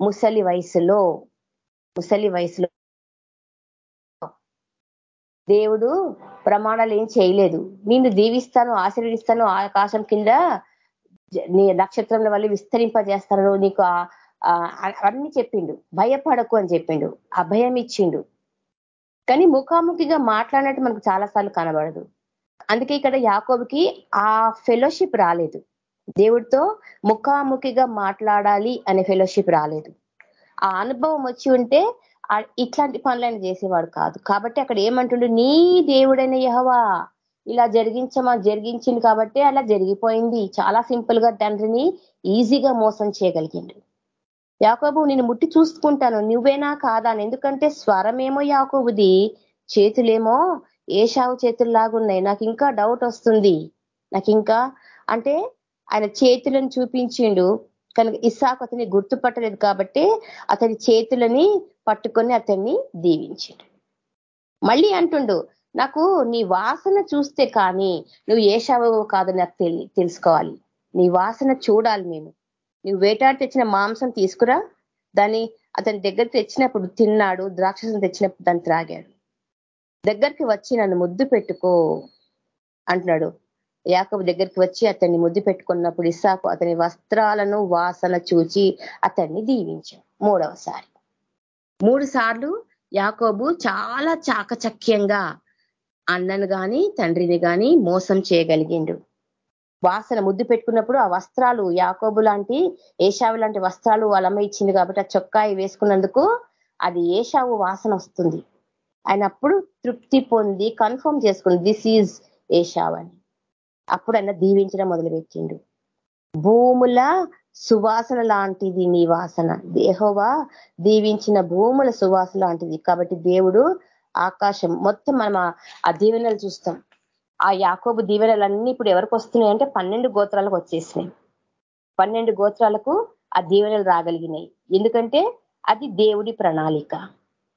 ముసలి వయసులో ముసలి వయసులో దేవుడు ప్రమాణాలు ఏం చేయలేదు. నిన్ను దీవిస్తాను ఆశీర్వదిస్తాను ఆకాశం కింద నీ నక్షత్రంలో వల్ల విస్తరింపజేస్తాను నీకు అన్ని చెప్పిండు. భయపడకు అని చెప్పిండు. అభయం ఇచ్చిండు. కానీ ముఖాముఖిగా మాట్లాడినట్టు మనకు చాలాసార్లు కనబడదు. అందుకే ఇక్కడ యాకోబుకి ఆ ఫెలోషిప్ రాలేదు. దేవుడితో ముఖాముఖిగా మాట్లాడాలి అనే ఫెలోషిప్ రాలేదు. ఆ అనుభవం వచ్చి ఉంటే ఇట్లాంటి పనులను చేసేవాడు కాదు. కాబట్టి అక్కడ ఏమంటుండు? నీ దేవుడైన యహవా ఇలా జరిగించమా జరిగించింది కాబట్టి అలా జరిగిపోయింది. చాలా సింపుల్గా తండ్రిని ఈజీగా మోసం చేయగలిగిండు. యాకోబు నేను ముట్టి చూసుకుంటాను. నువ్వేనా కాదా? ఎందుకంటే స్వరమేమో యాకోబుది చేతులేమో ఏషావు చేతుల్లాగున్నాయి. నాకు ఇంకా డౌట్ వస్తుంది. నాకు ఇంకా అంటే ఆయన చేతులను చూపించిండు. కనుక ఇస్సాకు అతన్ని గుర్తుపట్టలేదు కాబట్టి అతని చేతులని పట్టుకొని అతన్ని దీవించిండు. మళ్ళీ అంటుండు నాకు నీ వాసన చూస్తే కానీ నువ్వు ఏషావు కాదు నాకు తెలుసుకోవాలి. నీ వాసన చూడాలి నేను. నువ్వు వేటాడి తెచ్చిన మాంసం తీసుకురా. దాన్ని అతని దగ్గర తెచ్చినప్పుడు తిన్నాడు. ద్రాక్షసం తెచ్చినప్పుడు దాన్ని త్రాగాడు. దగ్గరికి వచ్చి నన్ను ముద్దు పెట్టుకో అంటున్నాడు. యాకబు దగ్గరికి వచ్చి అతన్ని ముద్దు పెట్టుకున్నప్పుడు ఇస్సాకు అతని వస్త్రాలను వాసన చూచి అతన్ని దీవించాడు. మూడవసారి. మూడు సార్లు యాకోబు చాలా చాకచక్యంగా అన్నను కానీ తండ్రిని కానీ మోసం చేయగలిగిండు. వాసన ముద్దు పెట్టుకున్నప్పుడు ఆ వస్త్రాలు యాకోబు లాంటి ఏషావు లాంటి వస్త్రాలు వాళ్ళమ్మ ఇచ్చింది కాబట్టి ఆ చొక్కాయి వేసుకున్నందుకు అది ఏషావు వాసన వస్తుంది. ఆయన అప్పుడు తృప్తి పొంది కన్ఫర్మ్ చేసుకుంది దిస్ ఈజ్ ఏషావ్ అని. అప్పుడు ఆయన దీవించడం మొదలుపెట్టిండు. భూముల సువాసన లాంటిది నీ వాసన. దేహోవా దీవించిన భూముల సువాసన లాంటిది. కాబట్టి దేవుడు ఆకాశం మొత్తం మనం ఆ దీవెనలు చూస్తాం. ఆ యాకోబు దీవెనలన్నీ ఇప్పుడు ఎవరికి వస్తున్నాయి అంటే పన్నెండు గోత్రాలకు వచ్చేసినాయి. పన్నెండు గోత్రాలకు ఆ దీవెనలు రాగలిగినాయి. ఎందుకంటే అది దేవుడి ప్రణాళిక.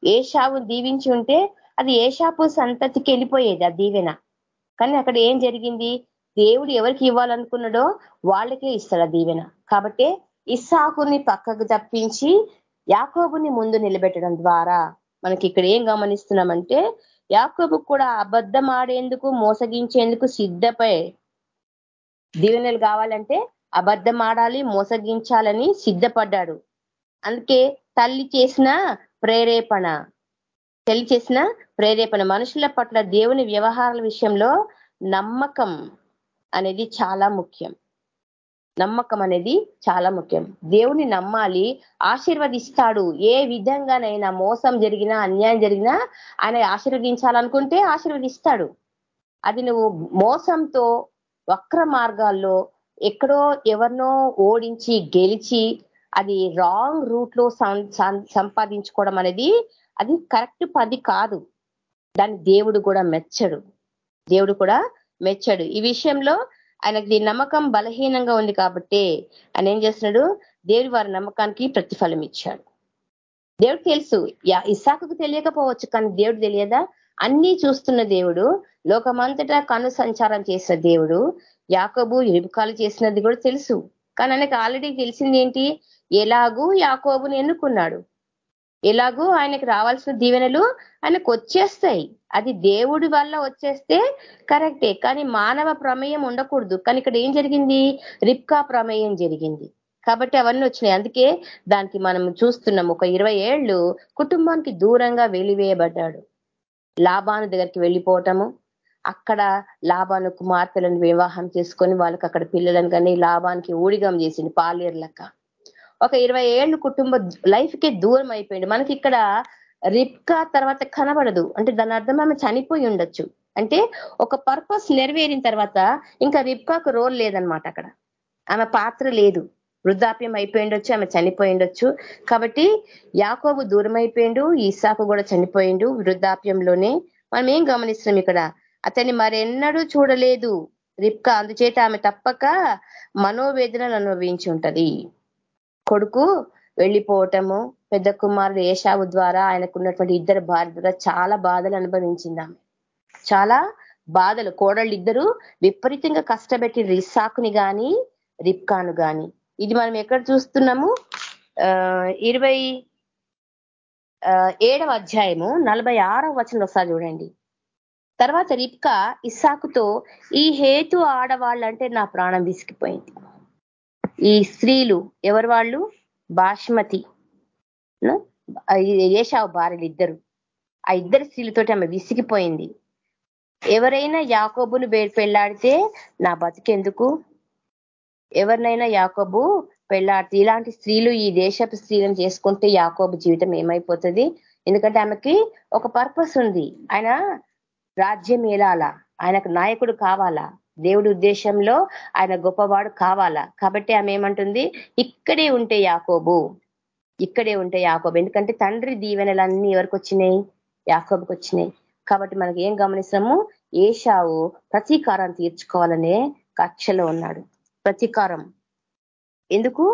ఏషావు దీవించి ఉంటే అది ఏషాపు సంతతికి వెళ్ళిపోయేది ఆ దీవెన. కానీ అక్కడ ఏం జరిగింది? దేవుడు ఎవరికి ఇవ్వాలనుకున్నాడో వాళ్ళకే ఇస్తాడు ఆ దీవెన. కాబట్టి ఇస్సాకుని పక్కకు తప్పించి యాకోబుని ముందు నిలబెట్టడం ద్వారా మనకి ఇక్కడ ఏం గమనిస్తున్నామంటే యాకోబు కూడా అబద్ధం ఆడేందుకు మోసగించేందుకు సిద్ధపై దీవెనలు కావాలంటే అబద్ధం ఆడాలి మోసగించాలని సిద్ధపడ్డాడు. అందుకే తల్లి చేసిన ప్రేరేపణ తల్లి చేసిన ప్రేరేపణ. మనుషుల పట్ల దేవుని వ్యవహారాల విషయంలో నమ్మకం అనేది చాలా ముఖ్యం. నమ్మకం అనేది చాలా ముఖ్యం. దేవుని నమ్మాలి ఆశీర్వదిస్తాడు. ఏ విధంగానైనా మోసం జరిగినా అన్యాయం జరిగినా ఆయన ఆశీర్వదించాలనుకుంటే ఆశీర్వదిస్తాడు. అది నువ్వు మోసంతో వక్ర మార్గాల్లో ఎక్కడో ఎవరినో ఓడించి గెలిచి అది రాంగ్ రూట్లో సంపాదించుకోవడం అనేది అది కరెక్ట్ పది కాదు. దాన్ని దేవుడు కూడా మెచ్చడు. దేవుడు కూడా మెచ్చడు. ఈ విషయంలో ఆయనకి నమ్మకం బలహీనంగా ఉంది కాబట్టి ఆయన ఏం చేస్తున్నాడు? దేవుడు వారి నమ్మకానికి ప్రతిఫలం ఇచ్చాడు. దేవుడు తెలుసు ఇసాకు తెలియకపోవచ్చు కానీ దేవుడు తెలియదా? అన్నీ చూస్తున్న దేవుడు లోకమంతటా కను సంచారం చేసిన దేవుడు యాకోబు ఇరుపుకాలు చేసినది కూడా తెలుసు. కానీ ఆయనకు ఆల్రెడీ తెలిసింది ఏంటి? ఎలాగూ యాకోబుని ఎన్నుకున్నాడు. ఎలాగూ ఆయనకు రావాల్సిన దీవెనలు ఆయనకు వచ్చేస్తాయి. అది దేవుడి వల్ల వచ్చేస్తే కరెక్టే. కానీ మానవ ప్రమేయం ఉండకూడదు. కానీ ఇక్కడ ఏం జరిగింది? రిప్కా ప్రమేయం జరిగింది. కాబట్టి అవన్నీ వచ్చినాయి. అందుకే దానికి మనం చూస్తున్నాం. ఒక ఇరవై ఏళ్ళు కుటుంబానికి దూరంగా వెలివేయబడ్డాడు. లాభాను దగ్గరికి వెళ్ళిపోవటము అక్కడ లాభాను కుమార్తెలను వివాహం చేసుకొని వాళ్ళకి అక్కడ పిల్లలను కానీ లాభానికి ఊడిగం చేసింది పాలేరు లెక్క ఒక ఇరవై ఏళ్ళు కుటుంబ లైఫ్కి దూరం అయిపోయింది మనకి ఇక్కడ రిప్కా తర్వాత కనబడదు. అంటే దాని అర్థం ఆమె చనిపోయి ఉండొచ్చు. అంటే ఒక పర్పస్ నెరవేరిన తర్వాత ఇంకా రిప్కాకు రోల్ లేదనమాట అక్కడ. ఆమె పాత్ర లేదు. వృద్ధాప్యం అయిపోయిండొచ్చు ఆమె చనిపోయిండొచ్చు కాబట్టి యాకోబు దూరం అయిపోయిండు ఈసాకు కూడా చనిపోయిండు వృద్ధాప్యంలోనే. మనం ఏం గమనిస్తున్నాం ఇక్కడ? అతన్ని మరెన్నడూ చూడలేదు రిప్కా అందుచేత ఆమె తప్పక మనోవేదనలు అనుభవించి ఉంటది. కొడుకు వెళ్ళిపోవటము పెద్ద కుమారుడు ఏషావు ద్వారా ఆయనకున్నటువంటి ఇద్దరు భార్య ద్వారా చాలా బాధలు అనుభవించింది ఆమె. చాలా బాధలు. కోడళ్ళు ఇద్దరు విపరీతంగా కష్టపెట్టి రిస్సాకుని గాని రిప్కాను గాని. ఇది మనం ఎక్కడ చూస్తున్నాము? ఇరవై ఏడవ అధ్యాయము నలభై ఆరవ వచనం ఒకసారి చూడండి. తర్వాత రిప్కా ఇస్సాకుతో ఈ హేతు ఆడవాళ్ళంటే నా ప్రాణం విసిగిపోయింది. ఈ స్త్రీలు ఎవరు వాళ్ళు? బాష్మతి. ఏషావు భార్యలు ఇద్దరు. ఆ ఇద్దరు స్త్రీలతోటి ఆమె విసిగిపోయింది. ఎవరైనా యాకోబును పెళ్ళాడితే నా బతికెందుకు? ఎవరినైనా యాకోబు పెళ్ళాడితే ఇలాంటి స్త్రీలు ఈ దేశపు స్త్రీలను చేసుకుంటే యాకోబు జీవితం ఏమైపోతుంది? ఎందుకంటే ఆమెకి ఒక పర్పస్ ఉంది. ఆయన రాజ్యం ఏలాలా? ఆయనకు నాయకుడు కావాలా? దేవుడి ఉద్దేశంలో ఆయన గొప్పవాడు కావాలా? కాబట్టి ఆమె ఏమంటుంది? ఇక్కడే ఉంటే యాకోబు ఇక్కడే ఉంటే యాకోబు. ఎందుకంటే తండ్రి దీవెనలన్నీ ఎవరికి వచ్చినాయి? యాకోబుకి వచ్చినాయి. కాబట్టి మనకి ఏం గమనిస్తాము? ఏషావు ప్రతీకారం తీర్చుకోవాలనే కక్షలో ఉన్నాడు. ప్రతీకారం. ఎందుకు?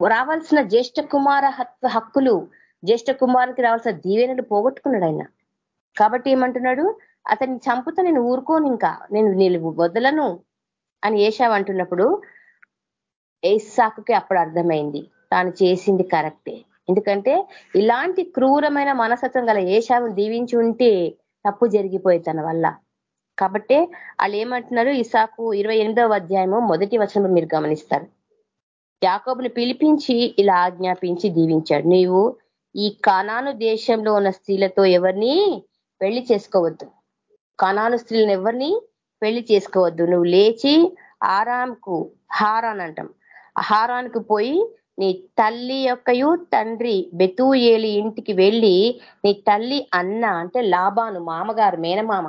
రావాల్సిన జ్యేష్ఠ కుమార హక్కులు జ్యేష్ఠ కుమారునికి రావాల్సిన దీవెనలు పోగొట్టుకున్నాడు ఆయన. కాబట్టి ఏమంటున్నాడు? అతన్ని చంపుతూ నేను ఊరుకోను ఇంకా. నేను నిలువు వదలను అని ఏషావు అంటున్నప్పుడు ఏసాకుకి అప్పుడు అర్థమైంది. తాను చేసింది కరెక్టే. ఎందుకంటే ఇలాంటి క్రూరమైన మనసత్వం గల ఏషావును దీవించి ఉంటే తప్పు జరిగిపోయి తన వల్ల. కాబట్టి వాళ్ళు ఏమంటున్నారు? ఇసాకు ఇరవై ఎనిమిదవ అధ్యాయము మొదటి వచనం మీరు గమనిస్తారు. యాకోబుని పిలిపించి ఇలా ఆజ్ఞాపించి దీవించాడు. నీవు ఈ కానాను దేశంలో ఉన్న స్త్రీలతో ఎవరిని పెళ్ళి చేసుకోవద్దు. కణాను స్త్రీలను ఎవరిని? పెళ్ళి చేసుకోవద్దు. నువ్వు లేచి ఆరాంకు హారాన్ అంటాం. హారాన్కు పోయి నీ తల్లి యొక్కయు తండ్రి బెతూయేలి ఇంటికి వెళ్ళి నీ తల్లి అన్న అంటే లాభాను మామగారు మేనమామ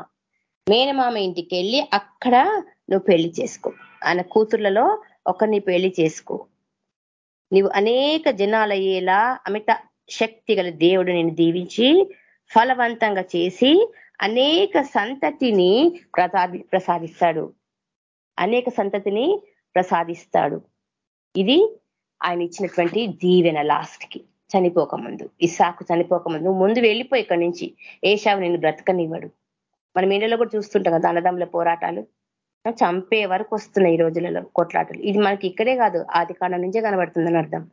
మేనమామ ఇంటికి వెళ్ళి అక్కడ నువ్వు పెళ్ళి చేసుకో. ఆయన కూతుర్లలో ఒకరిని పెళ్ళి చేసుకో. నీవు అనేక జనాలయ్యేలా అమిత శక్తి గల దేవుడు నేను దీవించి ఫలవంతంగా చేసి అనేక సంతతిని ప్రసాది ప్రసాదిస్తాడు. అనేక సంతతిని ప్రసాదిస్తాడు. ఇది ఆయన ఇచ్చినటువంటి దీవెన లాస్ట్కి చనిపోకముందు ఇసాకు చనిపోకముందు ముందు. వెళ్ళిపోయి ఇక్కడి నుంచి. ఏషావు నేను బ్రతకనివ్వడు. మనం ఇండియాలో కూడా చూస్తుంటాం కదా అన్నదమ్ముల పోరాటాలు. చంపే వరకు వస్తున్నాయి ఈ రోజులలో కొట్లాటలు. ఇది మనకి ఇక్కడే కాదు ఆది కాండం నుంచే కనబడుతుందని అర్థం.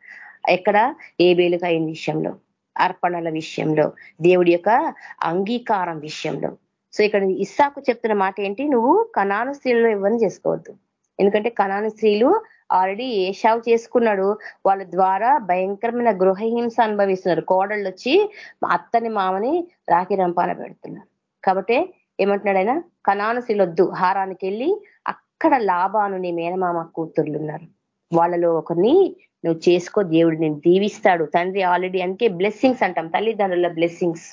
ఎక్కడ? ఏ బేలుగా అయిన విషయంలో. అర్పణల విషయంలో దేవుడి యొక్క అంగీకారం విషయంలో. సో ఇక్కడ ఇస్సాకు చెప్తున్న మాట ఏంటి? నువ్వు కణాను స్త్రీలలో ఎవరిని చేసుకోవద్దు. ఎందుకంటే కణాను స్త్రీలు ఆల్రెడీ ఏషావు చేసుకున్నాడు. వాళ్ళ ద్వారా భయంకరమైన గృహహింస అనుభవిస్తున్నారు. కోడళ్ళు వచ్చి అత్తని మామని రాఖీ రంపాన పెడుతున్నారు. కాబట్టి ఏమంటున్నాడు ఆయన? కణాను స్త్రీలొద్దు హారానికి వెళ్ళి అక్కడ లాభాను నీ మేనమామ కూతుర్లు ఉన్నారు. వాళ్ళలో ఒకరిని నువ్వు చేసుకో దేవుడు నేను దీవిస్తాడు. తండ్రి ఆల్రెడీ అందుకే బ్లెస్సింగ్స్ అంటాం తల్లిదండ్రుల బ్లెస్సింగ్స్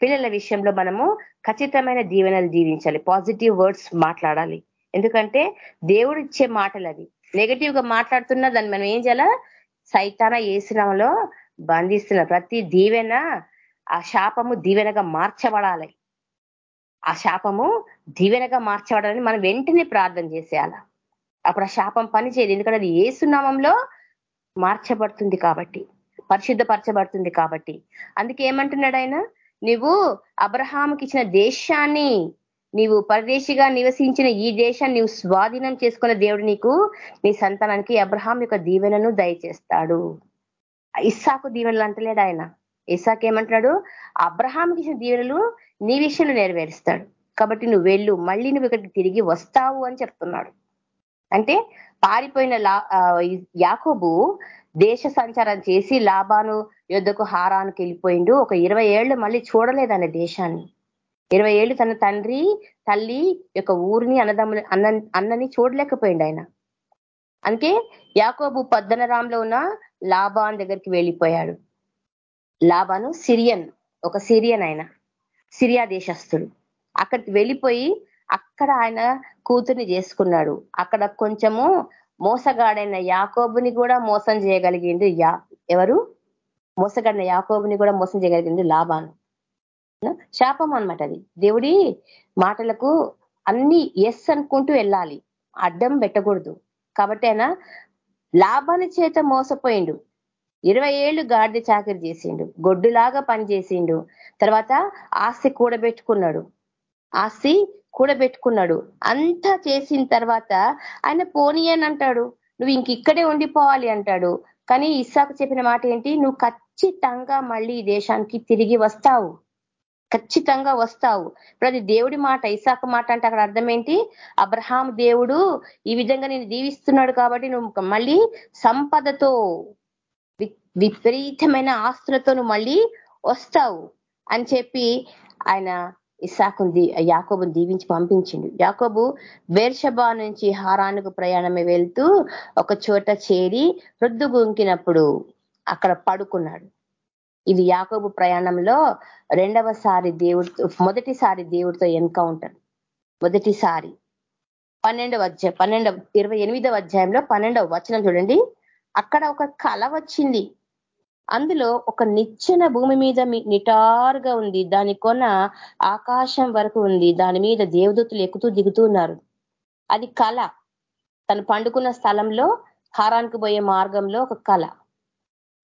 పిల్లల విషయంలో మనము ఖచ్చితమైన దీవెనలు జీవించాలి పాజిటివ్ వర్డ్స్ మాట్లాడాలి. ఎందుకంటే దేవుడు ఇచ్చే మాటలు అవి. నెగటివ్గా మాట్లాడుతున్నా దాన్ని మనం ఏం చేయాలా? సైతాన ఏసునామలో బంధిస్తున్న ప్రతి దీవెన ఆ శాపము దీవెనగా మార్చబడాలి. ఆ శాపము దీవెనగా మార్చబడాలని మనం వెంటనే ప్రార్థన చేసేయాల? అప్పుడు ఆ శాపం పని చేయదు. ఎందుకంటే అది ఏసునామంలో మార్చబడుతుంది కాబట్టి పరిశుద్ధపరచబడుతుంది కాబట్టి. అందుకే ఏమంటున్నాడు ఆయన? నువ్వు అబ్రహాంకి ఇచ్చిన దేశాన్ని నీవు పరదేశిగా నివసించిన ఈ దేశాన్ని నీవు స్వాధీనం చేసుకున్న దేవుడు నీకు నీ సంతానానికి అబ్రహాం యొక్క దీవెనను దయచేస్తాడు. ఇస్సాకు దీవెనలు అంటలేడు ఆయన. ఇస్సాక్ ఏమంటున్నాడు? అబ్రహాంకి ఇచ్చిన దీవెనలు నీ విషయంలో నెరవేరుస్తాడు. కాబట్టి నువ్వు వెళ్ళు మళ్ళీ నువ్వు ఇక్కడికి తిరిగి వస్తావు అని చెప్తున్నాడు. అంటే పారిపోయిన యాకోబు దేశ సంచారం చేసి లాభాను యుద్ధకు హారానికి వెళ్ళిపోయిండు. ఒక ఇరవై ఏళ్ళు మళ్ళీ చూడలేదు అనే దేశాన్ని. ఇరవై ఏళ్ళు తన తండ్రి తల్లి యొక్క ఊరిని అన్నదమ్ములు అన్న అన్నని చూడలేకపోయిండు ఆయన. అందుకే యాకోబు పద్దనరాంలో ఉన్న లాభాన్ దగ్గరికి వెళ్ళిపోయాడు. లాభాను సిరియన్ ఒక సిరియన్ ఆయన. సిరియా దేశస్తుడు అక్కడికి వెళ్ళిపోయి అక్కడ ఆయన కూతుర్ని చేసుకున్నాడు. అక్కడ కొంచెము మోసగాడైన యాకోబుని కూడా మోసం చేయగలిగిండు యా ఎవరు? మోసగాడిన యాకోబుని కూడా మోసం చేయగలిగిండు లాభాను శాపం అనమాట అది. దేవుడి మాటలకు అన్ని ఎస్ అనుకుంటూ వెళ్ళాలి. అడ్డం పెట్టకూడదు. కాబట్టి ఆయన లాభాన్ని చేత మోసపోయిండు. ఇరవై ఏళ్ళు గాడిద చాకరి చేసిండు. గొడ్డులాగా పనిచేసిండు. తర్వాత ఆస్తి కూడబెట్టుకున్నాడు. ఆస్తి కూడబెట్టుకున్నాడు. అంతా చేసిన తర్వాత ఆయన పోనీ అని అంటాడు. నువ్వు ఇంక ఇక్కడే ఉండిపోవాలి అంటాడు. కానీ ఇస్సాకు చెప్పిన మాట ఏంటి? నువ్వు ఖచ్చితంగా మళ్ళీ ఈ దేశానికి తిరిగి వస్తావు. ఖచ్చితంగా వస్తావు. ప్రతి దేవుడి మాట ఇసాక మాట అంటే అక్కడ అర్థం ఏంటి? అబ్రహాం దేవుడు ఈ విధంగా నేను దీవిస్తున్నాడు కాబట్టి నువ్వు మళ్ళీ సంపదతో విపరీతమైన ఆస్తులతో నువ్వు మళ్ళీ వస్తావు అని చెప్పి ఆయన ఇస్సాకును దీ యాకోబును దీవించి పంపించిండు. యాకోబు వేర్షబా నుంచి హారానికి ప్రయాణమే వెళ్తూ ఒక చోట చేరి రొద్దు గుంకినప్పుడు అక్కడ పడుకున్నాడు. ఇది యాకోబు ప్రయాణంలో రెండవసారి దేవుడితో మొదటిసారి దేవుడితో ఎన్కౌంటర్. మొదటిసారి. పన్నెండవ అధ్యాయం పన్నెండవ ఇరవై ఎనిమిదవ అధ్యాయంలో పన్నెండవ వచనం చూడండి. అక్కడ ఒక కళ వచ్చింది. అందులో ఒక నిచ్చెన భూమి మీద నిటారుగా ఉంది. దాని కొన ఆకాశం వరకు ఉంది. దాని మీద దేవదూతులు ఎక్కుతూ దిగుతూ ఉన్నారు. అది కళ. తను పండుకున్న స్థలంలో హారానికి పోయే మార్గంలో ఒక కళ.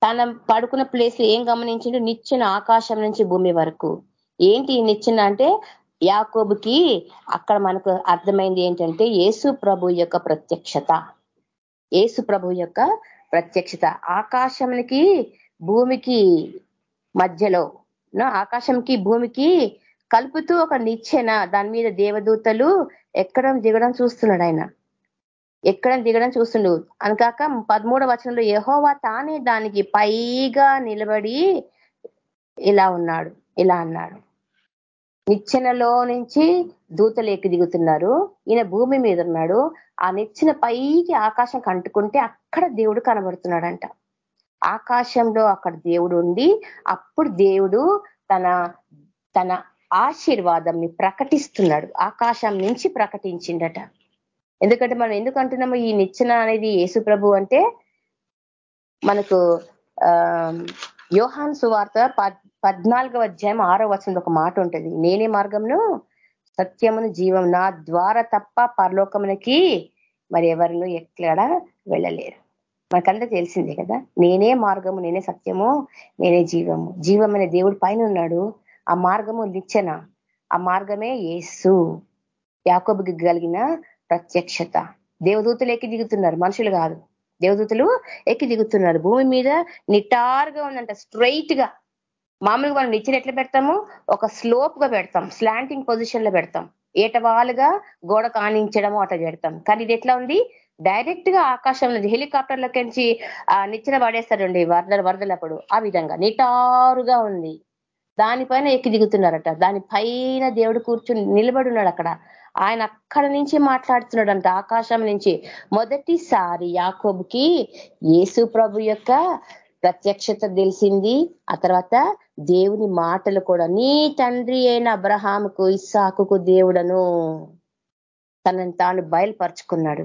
తన పడుకున్న ప్లేస్ ఏం గమనించిండు? నిచ్చెన ఆకాశం నుంచి భూమి వరకు. ఏంటి నిచ్చెన అంటే? యాకోబుకి అక్కడ మనకు అర్థమైంది ఏంటంటే యేసు ప్రభు యొక్క ప్రత్యక్షత. యేసు ప్రభు యొక్క ప్రత్యక్షత. ఆకాశంకి భూమికి మధ్యలో ఆకాశంకి భూమికి కలుపుతూ ఒక నిచ్చెన దాని మీద దేవదూతలు ఎక్కడం దిగడం చూస్తున్నాడు ఆయన. ఎక్కడం దిగడం చూస్తుండు. అనకాక పదమూడవ వచనంలో యహోవా తానే దానికి పైగా నిలబడి ఇలా ఉన్నాడు ఇలా అన్నాడు. నిచ్చెనలో నుంచి దూతలు ఎక్కి దిగుతున్నారు. ఈయన భూమి మీద ఉన్నాడు. ఆ నిచ్చెన పైకి ఆకాశం కంటుకుంటే అక్కడ దేవుడు కనబడుతున్నాడంట. ఆకాశంలో అక్కడ దేవుడు ఉండి అప్పుడు దేవుడు తన తన ఆశీర్వాదంని ప్రకటిస్తున్నాడు. ఆకాశం నుంచి ప్రకటించిండట. ఎందుకంటే మనం ఎందుకు అంటున్నాము ఈ నిచ్చెన అనేది యేసు ప్రభు అంటే మనకు ఆ యోహాన్ సువార్త పద్నాలుగవ అధ్యాయం ఆరో వచనంలో ఒక మాట ఉంటుంది. నేనే మార్గంను సత్యమును జీవం నా ద్వారా తప్ప పరలోకమునకి మరి ఎవరిను ఎక్కడ వెళ్ళలేరు. మనకంతా తెలిసిందే కదా. నేనే మార్గము నేనే సత్యము నేనే జీవము. జీవం అనే దేవుడు పైన ఉన్నాడు. ఆ మార్గము నిచ్చెన. ఆ మార్గమే యేసు. యాకోబుకి కలిగిన ప్రత్యక్షత. దేవదూతలు ఎక్కి దిగుతున్నారు. మనుషులు కాదు. దేవదూతలు ఎక్కి దిగుతున్నారు. భూమి మీద నిటారుగా ఉందంట. స్ట్రైట్గా. మామూలుగా మనం నిచ్చిన ఎట్లా పెడతాము? ఒక స్లోప్గా పెడతాం. స్లాంటింగ్ పొజిషన్లో పెడతాం. ఏటవాలుగా గోడ కానించడము అట్లా పెడతాం. కానీ ఇది ఎట్లా ఉంది? డైరెక్ట్గా ఆకాశంలో హెలికాప్టర్లకించి ఆ నిచ్చెన పడేస్తారండి వరదలు వరదలప్పుడు. ఆ విధంగా నిటారుగా ఉంది. దానిపైన ఎక్కి దిగుతున్నారట. దాని పైన దేవుడు కూర్చుని నిలబడి ఉన్నాడు అక్కడ. ఆయన అక్కడ నుంచి మాట్లాడుతున్నాడు అంట ఆకాశం నుంచి మొదటిసారి యాకోబుకి యేసు ప్రభు యొక్క ప్రత్యక్షత తెలిసింది. ఆ తర్వాత దేవుని మాటలు కూడా నీ తండ్రి అయిన అబ్రహాముకు ఇస్సాకుకు దేవుడను తనని తాను బయలుపరుచుకున్నాడు.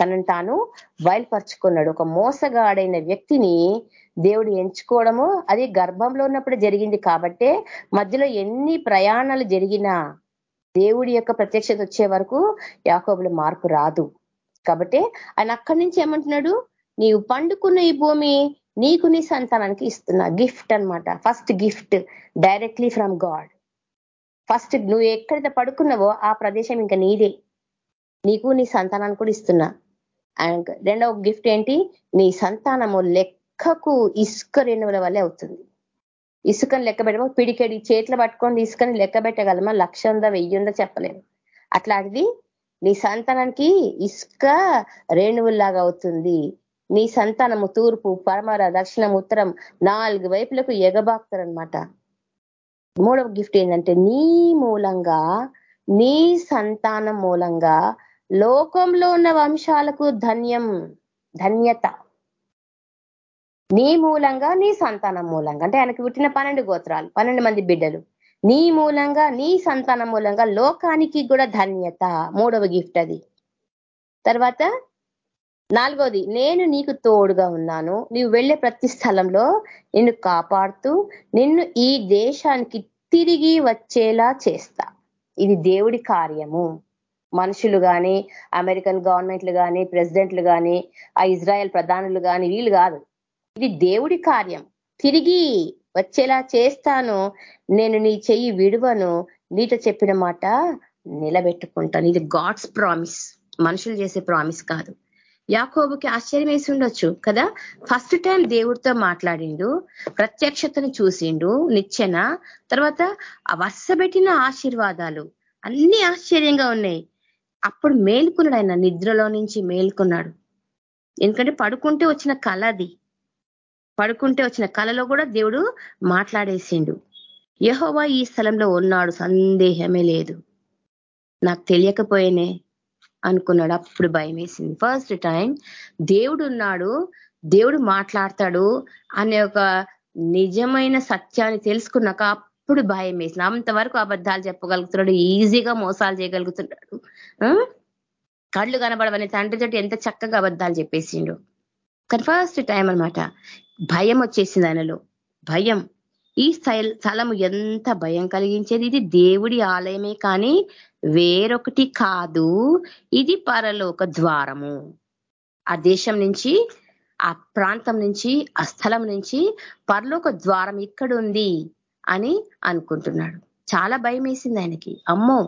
తనని తాను బయలుపరుచుకున్నాడు. ఒక మోసగాడైన వ్యక్తిని దేవుడు ఎంచుకోవడము అది గర్భంలో ఉన్నప్పుడు జరిగింది కాబట్టే మధ్యలో ఎన్ని ప్రయాణాలు జరిగినా దేవుడి యొక్క ప్రత్యక్షత వచ్చే వరకు యాకోబులు మార్పు రాదు. కాబట్టి ఆయన అక్కడి నుంచి ఏమంటున్నాడు? నీవు పండుకున్న ఈ భూమి నీకు నీ సంతానానికి ఇస్తున్నా. గిఫ్ట్ అనమాట first gift directly from God. First నువ్వు ఎక్కడైతే పడుకున్నావో ఆ ప్రదేశం ఇంకా నీదే. నీకు నీ సంతానాన్ని కూడా ఇస్తున్నా. అండ్ రెండవ గిఫ్ట్ ఏంటి? నీ సంతానము లెక్కకు ఇసుక రెణువుల వల్లే అవుతుంది. ఇసుకని లెక్క పెట్టమో పిడికెడి చేతులు పట్టుకొని ఇసుకని లెక్క పెట్టగలమా? లక్ష ఉందా వెయ్యి ఉందా చెప్పలేము. అట్లాంటిది నీ సంతానానికి ఇసుక రేణువుల్లాగా అవుతుంది. నీ సంతానము తూర్పు పరమర దక్షిణం ఉత్తరం నాలుగు వైపులకు ఎగబాక్తారనమాట మూడవ గిఫ్ట్ ఏంటంటే నీ మూలంగా నీ సంతానం మూలంగా లోకంలో ఉన్న వంశాలకు ధన్యం ధన్యత. నీ మూలంగా నీ సంతానం మూలంగా. అంటే ఆయనకు పుట్టిన పన్నెండు గోత్రాలు పన్నెండు మంది బిడ్డలు. నీ మూలంగా నీ సంతానం మూలంగా లోకానికి కూడా ధన్యత. మూడవ గిఫ్ట్ అది. తర్వాత నాలుగవది నేను నీకు తోడుగా ఉన్నాను. నీవు వెళ్ళే ప్రతి స్థలంలో నిన్ను కాపాడుతూ నిన్ను ఈ దేశానికి తిరిగి వచ్చేలా చేస్తా. ఇది దేవుడి కార్యము. మనుషులు కానీ అమెరికన్ గవర్నమెంట్లు కానీ ప్రెసిడెంట్లు కానీ ఆ ఇజ్రాయెల్ ప్రధానులు కానీ వీళ్ళు కాదు. ఇది దేవుడి కార్యం. తిరిగి వచ్చేలా చేస్తాను. నేను నీ చెయ్యి విడువను. నీతో చెప్పిన మాట నిలబెట్టుకుంటాను. ఇది గాడ్స్ ప్రామిస్. మనుషులు చేసే ప్రామిస్ కాదు. యాకోబుకి ఆశ్చర్యం వేసి ఉండొచ్చు కదా? ఫస్ట్ టైం దేవుడితో మాట్లాడిండు ప్రత్యక్షతను చూసిండు నిచ్చెన తర్వాత వర్షబెట్టిన ఆశీర్వాదాలు అన్ని ఆశ్చర్యంగా ఉన్నాయి. అప్పుడు మేల్కున్నాడు ఆయన నిద్రలో నుంచి మేల్కున్నాడు. ఎందుకంటే పడుకుంటే వచ్చిన కళ అది. పడుకుంటే వచ్చిన కళలో కూడా దేవుడు మాట్లాడేసిండు. యహోవా ఈ స్థలంలో ఉన్నాడు సందేహమే లేదు. నాకు తెలియకపోయేనే అనుకున్నాడు. అప్పుడు భయం వేసింది ఫస్ట్ టైం దేవుడు ఉన్నాడు దేవుడు మాట్లాడతాడు అనే ఒక నిజమైన సత్యాన్ని తెలుసుకున్నాక అప్పుడు భయం వేసిన. అంతవరకు అబద్ధాలు చెప్పగలుగుతున్నాడు. ఈజీగా మోసాలు చేయగలుగుతున్నాడు. కళ్ళు కనబడవని తండ్రి తోటి ఎంత చక్కగా అబద్ధాలు చెప్పేసిండు. కానీ ఫస్ట్ టైం అనమాట భయం వచ్చేసింది ఆయనలో. భయం. ఈ స్థలము ఎంత భయం కలిగించేది? ఇది దేవుడి ఆలయమే కానీ వేరొకటి కాదు. ఇది పరలోక ద్వారము. ఆ దేశం నుంచి ఆ ప్రాంతం నుంచి ఆ స్థలం నుంచి పరలోక ద్వారం ఇక్కడ ఉంది అని అనుకుంటున్నాడు. చాలా భయం వేసింది ఆయనకి. అమ్మో!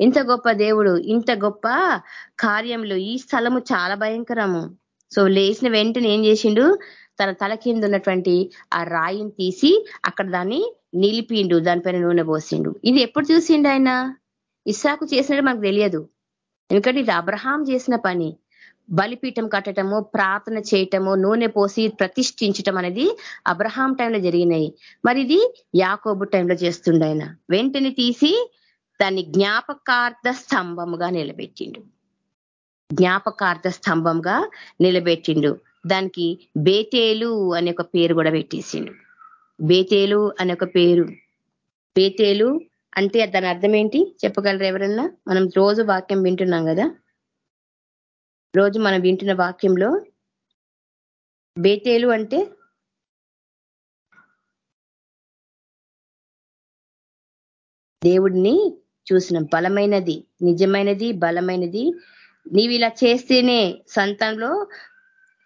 ఇంత గొప్ప దేవుడు ఇంత గొప్ప కార్యంలో ఈ స్థలము చాలా భయంకరము. సో లేచిన వెంటనే ఏం చేసిండు? తన తల కింద ఉన్నటువంటి ఆ రాయిని తీసి అక్కడ దాన్ని నిలిపిండు దానిపైన నూనె పోసిండు. ఇది ఎప్పుడు చూసిండు ఆయన? ఇస్సాకు చేసినట్టు మనకు తెలియదు. ఎందుకంటే ఇది అబ్రహాం చేసిన పని. బలిపీఠం కట్టటము ప్రార్థన చేయటము నూనె పోసి ప్రతిష్ఠించటం అనేది అబ్రహాం టైంలో జరిగినాయి. మరి ఇది యాకోబు టైంలో చేస్తుండ ఆయన. వెంటనే తీసి దాన్ని జ్ఞాపకార్థ స్తంభముగా నిలబెట్టిండు. జ్ఞాపకార్థ స్తంభంగా నిలబెట్టిండు. దానికి బేతేలు అనే ఒక పేరు కూడా పెట్టేసిండు. బేతేలు అనే ఒక పేరు. బేతేలు అంటే దాని అర్థం ఏంటి? చెప్పగలరు ఎవరన్నా? మనం రోజు వాక్యం వింటున్నాం కదా. రోజు మనం వింటున్న వాక్యంలో బేతేలు అంటే దేవుడిని చూసినాం బలమైనది నిజమైనది బలమైనది. నీవు ఇలా చేస్తేనే సంతంలో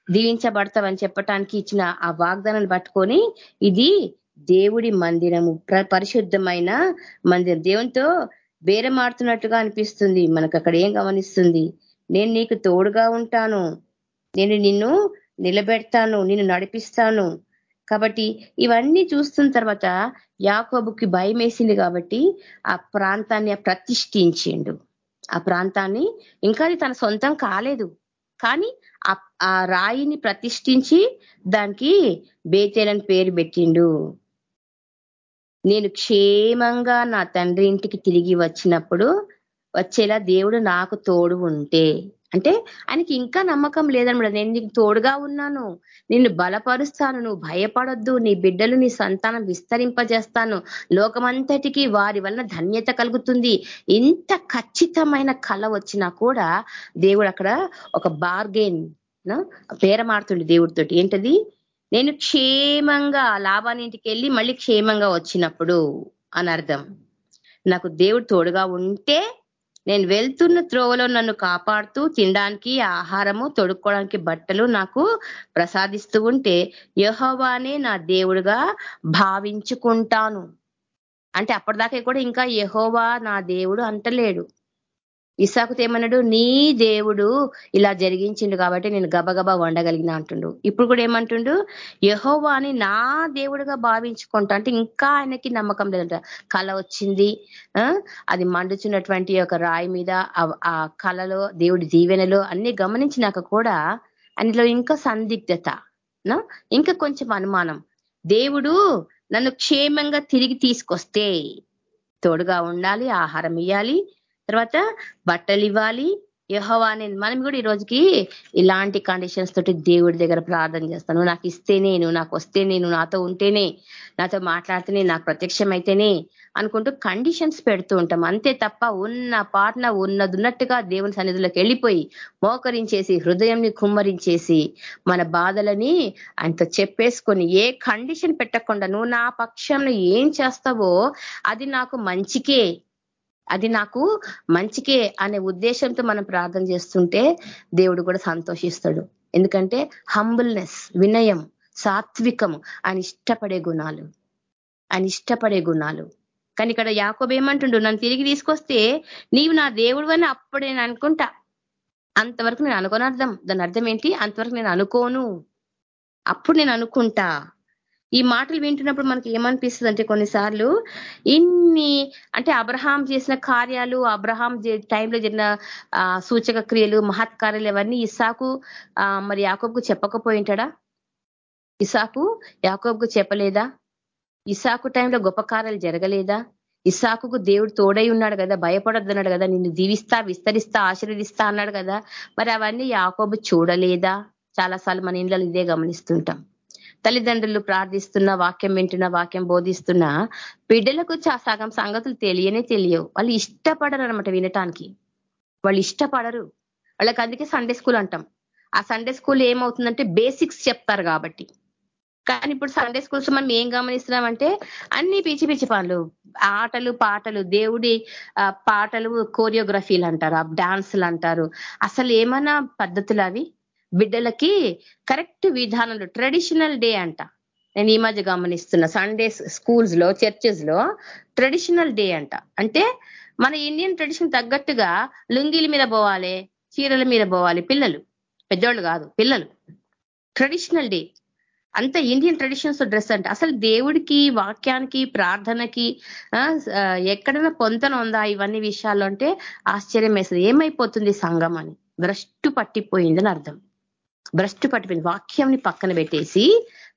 దీవించబడతావని చెప్పటానికి ఇచ్చిన ఆ వాగ్దానాన్ని పట్టుకొని ఇది దేవుడి మందిరము పరిశుద్ధమైన మందిరం. దేవునితో బేరమాడుతున్నట్టుగా అనిపిస్తుంది. మనకు అక్కడ ఏం గమనిస్తుంది? నేను నీకు తోడుగా ఉంటాను. నేను నిన్ను నిలబెడతాను నిన్ను నడిపిస్తాను. కాబట్టి ఇవన్నీ చూస్తున్న తర్వాత యాకోబుకి భయం వేసింది కాబట్టి ఆ ప్రాంతాన్ని ప్రతిష్ఠించిండు. ఆ ప్రాంతాన్ని ఇంకా అది తన సొంతం కాలేదు. కానీ ఆ రాయిని ప్రతిష్ఠించి దానికి బేతేలని పేరు పెట్టిండు. నేను క్షేమంగా నా తండ్రి ఇంటికి తిరిగి వచ్చినప్పుడు వచ్చేలా దేవుడు నాకు తోడు ఉంటే. అంటే ఆయనకి ఇంకా నమ్మకం లేదనమాట. నేను నీకు తోడుగా ఉన్నాను. నిన్ను బలపరుస్తాను. నువ్వు భయపడొద్దు. నీ బిడ్డలు నీ సంతానం విస్తరింపజేస్తాను. లోకమంతటికి వారి వలన ధన్యత కలుగుతుంది. ఇంత ఖచ్చితమైన కళ వచ్చినా కూడా దేవుడు అక్కడ ఒక బార్గెన్ పేరమాడుతుండే దేవుడితోటి. ఏంటది? నేను క్షేమంగా లాభానింటికి వెళ్ళి మళ్ళీ క్షేమంగా వచ్చినప్పుడు అని అర్థం. నాకు దేవుడు తోడుగా ఉంటే నేను వెళ్తున్న త్రోవలో నన్ను కాపాడుతూ తినడానికి ఆహారము తొడుక్కోవడానికి బట్టలు నాకు ప్రసాదిస్తూ ఉంటే యహోవానే నా దేవుడుగా భావించుకుంటాను. అంటే అప్పటిదాకా కూడా ఇంకా యహోవా నా దేవుడు అంటలేడు. ఇసాకుతో ఏమన్నాడు? నీ దేవుడు ఇలా జరిగించిండు కాబట్టి నేను గబగబా వండగలిగిన అంటుండు. ఇప్పుడు కూడా ఏమంటుండు? యహోవాని నా దేవుడుగా భావించుకుంటా అంటే ఇంకా ఆయనకి నమ్మకం లేదంట. కళ వచ్చింది అది మండుచున్నటువంటి ఒక రాయి మీద ఆ కళలో దేవుడి దీవెనలో అన్ని గమనించినాక కూడా అందులో ఇంకా సందిగ్ధత ఇంకా కొంచెం అనుమానం. దేవుడు నన్ను క్షేమంగా తిరిగి తీసుకొస్తే తోడుగా ఉండాలి ఆహారం ఇవ్వాలి తర్వాత బట్టలు ఇవ్వాలి. యహోవాని మనం కూడా ఈ రోజుకి ఇలాంటి కండిషన్స్ తోటి దేవుడి దగ్గర ప్రార్థన చేస్తాను. నాకు ఇస్తే నువ్వు నాకు వస్తేనే నువ్వు నాతో ఉంటేనే నాతో మాట్లాడితేనే నాకు ప్రత్యక్షం అయితేనే అనుకుంటూ కండిషన్స్ పెడుతూ ఉంటాం. అంతే తప్ప ఉన్న పాటన ఉన్నదున్నట్టుగా దేవుని సన్నిధిలోకి వెళ్ళిపోయి మోకరించేసి హృదయంని కుమ్మరించేసి మన బాధలని ఆయనతో చెప్పేసుకొని ఏ కండిషన్ పెట్టకుండా నువ్వు నా పక్షంలో ఏం చేస్తావో అది నాకు మంచికే. అది నాకు మంచికే అనే ఉద్దేశంతో మనం ప్రార్థన చేస్తుంటే దేవుడు కూడా సంతోషిస్తాడు. ఎందుకంటే హంబుల్నెస్ వినయం సాత్వికము ఆయన ఇష్టపడే గుణాలు ఆయన ఇష్టపడే గుణాలు. కానీ ఇక్కడ యాకోబ్ ఏమంటుండు నన్ను తిరిగి తీసుకొస్తే నీవు నా దేవుడు అని అప్పుడే అనుకుంటా. అంతవరకు నేను అనుకోని అర్థం దాని అర్థం ఏంటి? అంతవరకు నేను అనుకోను. అప్పుడు నేను అనుకుంటా. ఈ మాటలు వింటున్నప్పుడు మనకి ఏమనిపిస్తుంది అంటే కొన్నిసార్లు ఇన్ని అంటే అబ్రహాం చేసిన కార్యాలు అబ్రహాం టైంలో జరిగిన సూచక క్రియలు మహత్కార్యాలు అవన్నీ ఇసాకు మరి యాకోబ్కు చెప్పకపోయింటాడా ఇసాకు యాకోబ్కు చెప్పలేదా? ఇసాకు టైంలో గొప్ప కార్యాలు జరగలేదా? ఇసాకుకు దేవుడు తోడై ఉన్నాడు కదా భయపడద్దు అన్నాడు కదా నిన్ను దీవిస్తా విస్తరిస్తా ఆశీర్వదిస్తా అన్నాడు కదా మరి అవన్నీ యాకోబు చూడలేదా? చాలాసార్లు మన ఇండ్లలో ఇదే గమనిస్తుంటాం. తల్లిదండ్రులు ప్రార్థిస్తున్న వాక్యం వింటున్న వాక్యం బోధిస్తున్న బిడ్డలకు సగం సంగతులు తెలియనే తెలియవు. వాళ్ళు ఇష్టపడరు అనమాట వినటానికి. వాళ్ళు ఇష్టపడరు. వాళ్ళకి అందుకే సండే స్కూల్ అంటాం. ఆ సండే స్కూల్ ఏమవుతుందంటే బేసిక్స్ చెప్తారు కాబట్టి. కానీ ఇప్పుడు సండే స్కూల్స్ మనం ఏం గమనిస్తున్నామంటే అన్ని పిచ్చి పిచ్చి పనులు. ఆటలు పాటలు దేవుడి పాటలు కోరియోగ్రఫీలు అంటారు. డాన్సులు అంటారు. అసలు ఏమన్నా పద్ధతులు అవి? బిడ్డలకి కరెక్ట్ విధానంలో ట్రెడిషనల్ డే అంట. నేను ఈ మధ్య గమనిస్తున్నా సండే స్కూల్స్లో చర్చెస్లో ట్రెడిషనల్ డే అంట. అంటే మన ఇండియన్ ట్రెడిషన్ తగ్గట్టుగా లుంగీల మీద పోవాలి చీరల మీద పోవాలి పిల్లలు. పెద్దోళ్ళు కాదు పిల్లలు. Traditional day. అంత ఇండియన్ ట్రెడిషన్స్ డ్రెస్ అంటే. అసలు దేవుడికి వాక్యానికి ప్రార్థనకి ఎక్కడైనా పొంతన ఉందా ఇవన్నీ విషయాల్లో అంటే ఆశ్చర్యం వేస్తుంది. ఏమైపోతుంది సంఘం అని. భ్రష్టు పట్టిపోయిందని అర్థం. భ్రష్టు పట్టిపోయింది వాక్యంని పక్కన పెట్టేసి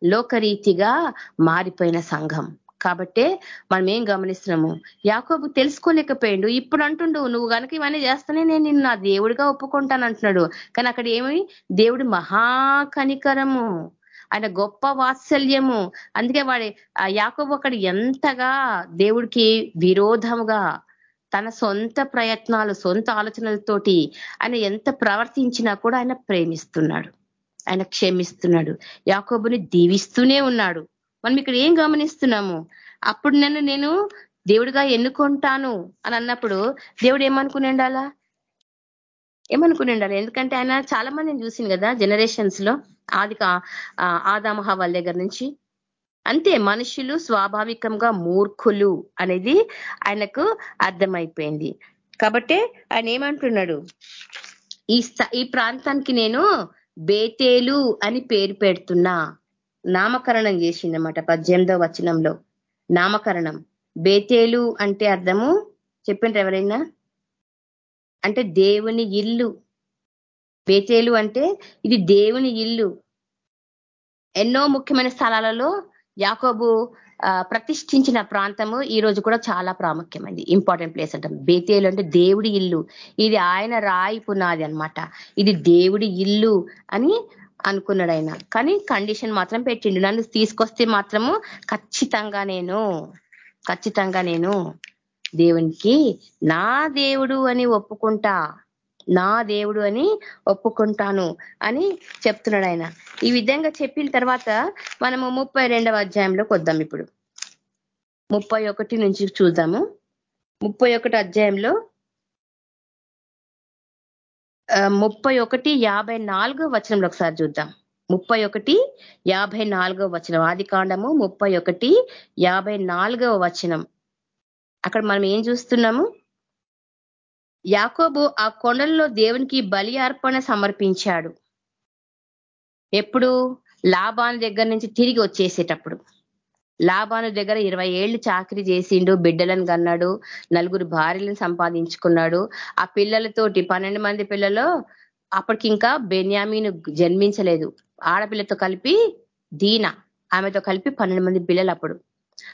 లోకరీతిగా మారిపోయిన సంఘం. కాబట్టే మనం ఏం గమనిస్తున్నాము? యాకోబు తెలుసుకోలేకపోయాడు. ఇప్పుడు అంటుండు నువ్వు కనుక ఇవన్నీ చేస్తానే నేను నిన్ను నా దేవుడిగా ఒప్పుకుంటాను అంటున్నాడు కానీ అక్కడ ఏమి దేవుడి మహాకనికరము ఆయన గొప్ప వాత్సల్యము. అందుకే వాడి యాకోబు అక్కడ ఎంతగా దేవుడికి విరోధముగా తన సొంత ప్రయత్నాలు సొంత ఆలోచనలతోటి ఆయన ఎంత ప్రవర్తించినా కూడా ఆయన ప్రేమిస్తున్నాడు. ఆయన క్షమిస్తున్నాడు. యాకోబుని దీవిస్తూనే ఉన్నాడు. మనం ఇక్కడ ఏం గమనిస్తున్నాము? అప్పుడు నన్ను నేను దేవుడిగా ఎన్నుకుంటాను అని అన్నప్పుడు దేవుడు ఏమనుకుని ఉండాలా? ఏమనుకుని ఉండాలి? ఎందుకంటే ఆయన చాలా మందిని చూసింది కదా జనరేషన్స్లో ఆది ఆదామహ వాళ్ళ దగ్గర నుంచి. అంతే మనుషులు స్వాభావికంగా మూర్ఖులు అనేది ఆయనకు అర్థమైపోయింది. కాబట్టి ఆయన ఏమంటున్నాడు? ఈ ఈ ప్రాంతానికి నేను బేతేలు అని పేరు పెడుతున్నా. నామకరణం చేసిందన్నమాట పద్దెనిమిదో వచనంలో. నామకరణం. బేతేలు అంటే అర్థము? చెప్పండి ఎవరైనా. అంటే దేవుని ఇల్లు. బేతేలు అంటే ఇది దేవుని ఇల్లు. ఎన్నో ముఖ్యమైన స్థలాలలో యాకోబు ప్రతిష్ఠించిన ప్రాంతము ఈ రోజు కూడా చాలా ప్రాముఖ్యమైంది. ఇంపార్టెంట్ ప్లేస్ అంటాం. బేతేలు అంటే దేవుడి ఇల్లు. ఇది ఆయన రాయి పునాది అనమాట ఇది దేవుడి ఇల్లు అని అనుకున్నాడు ఆయన. కానీ కండిషన్ మాత్రం పెట్టిండు. నన్ను తీసుకొస్తే మాత్రము ఖచ్చితంగా నేను ఖచ్చితంగా నేను దేవునికి నా దేవుడు అని ఒప్పుకుంటా. నా దేవుడు అని ఒప్పుకుంటాను అని చెప్తున్నాడు ఆయన. ఈ విధంగా చెప్పిన తర్వాత మనము ముప్పై రెండవ అధ్యాయంలోకి వద్దాం ఇప్పుడు. ముప్పై ఒకటి నుంచి చూద్దాము. ముప్పై ఒకటి అధ్యాయంలో ముప్పై ఒకటి యాభై నాలుగో వచనంలో ఒకసారి చూద్దాం. ముప్పై ఒకటి యాభై నాలుగో వచనం ఆది కాండము ముప్పై ఒకటి యాభై నాలుగవ వచనం. అక్కడ మనం ఏం చూస్తున్నాము? యాకోబు ఆ కొండల్లో దేవునికి బలి అర్పణ సమర్పించాడు. ఎప్పుడు? లాభాను దగ్గర నుంచి తిరిగి వచ్చేసేటప్పుడు. లాభాను దగ్గర ఇరవై ఏళ్ళు చాకరీ చేసిండు బిడ్డలను కన్నాడు నలుగురు భార్యలను సంపాదించుకున్నాడు. ఆ పిల్లలతోటి పన్నెండు మంది పిల్లలు అప్పటికి ఇంకా బెన్యామీను జన్మించలేదు. ఆడపిల్లతో కలిపి దీన ఆమెతో కలిపి పన్నెండు మంది పిల్లలు అప్పుడు.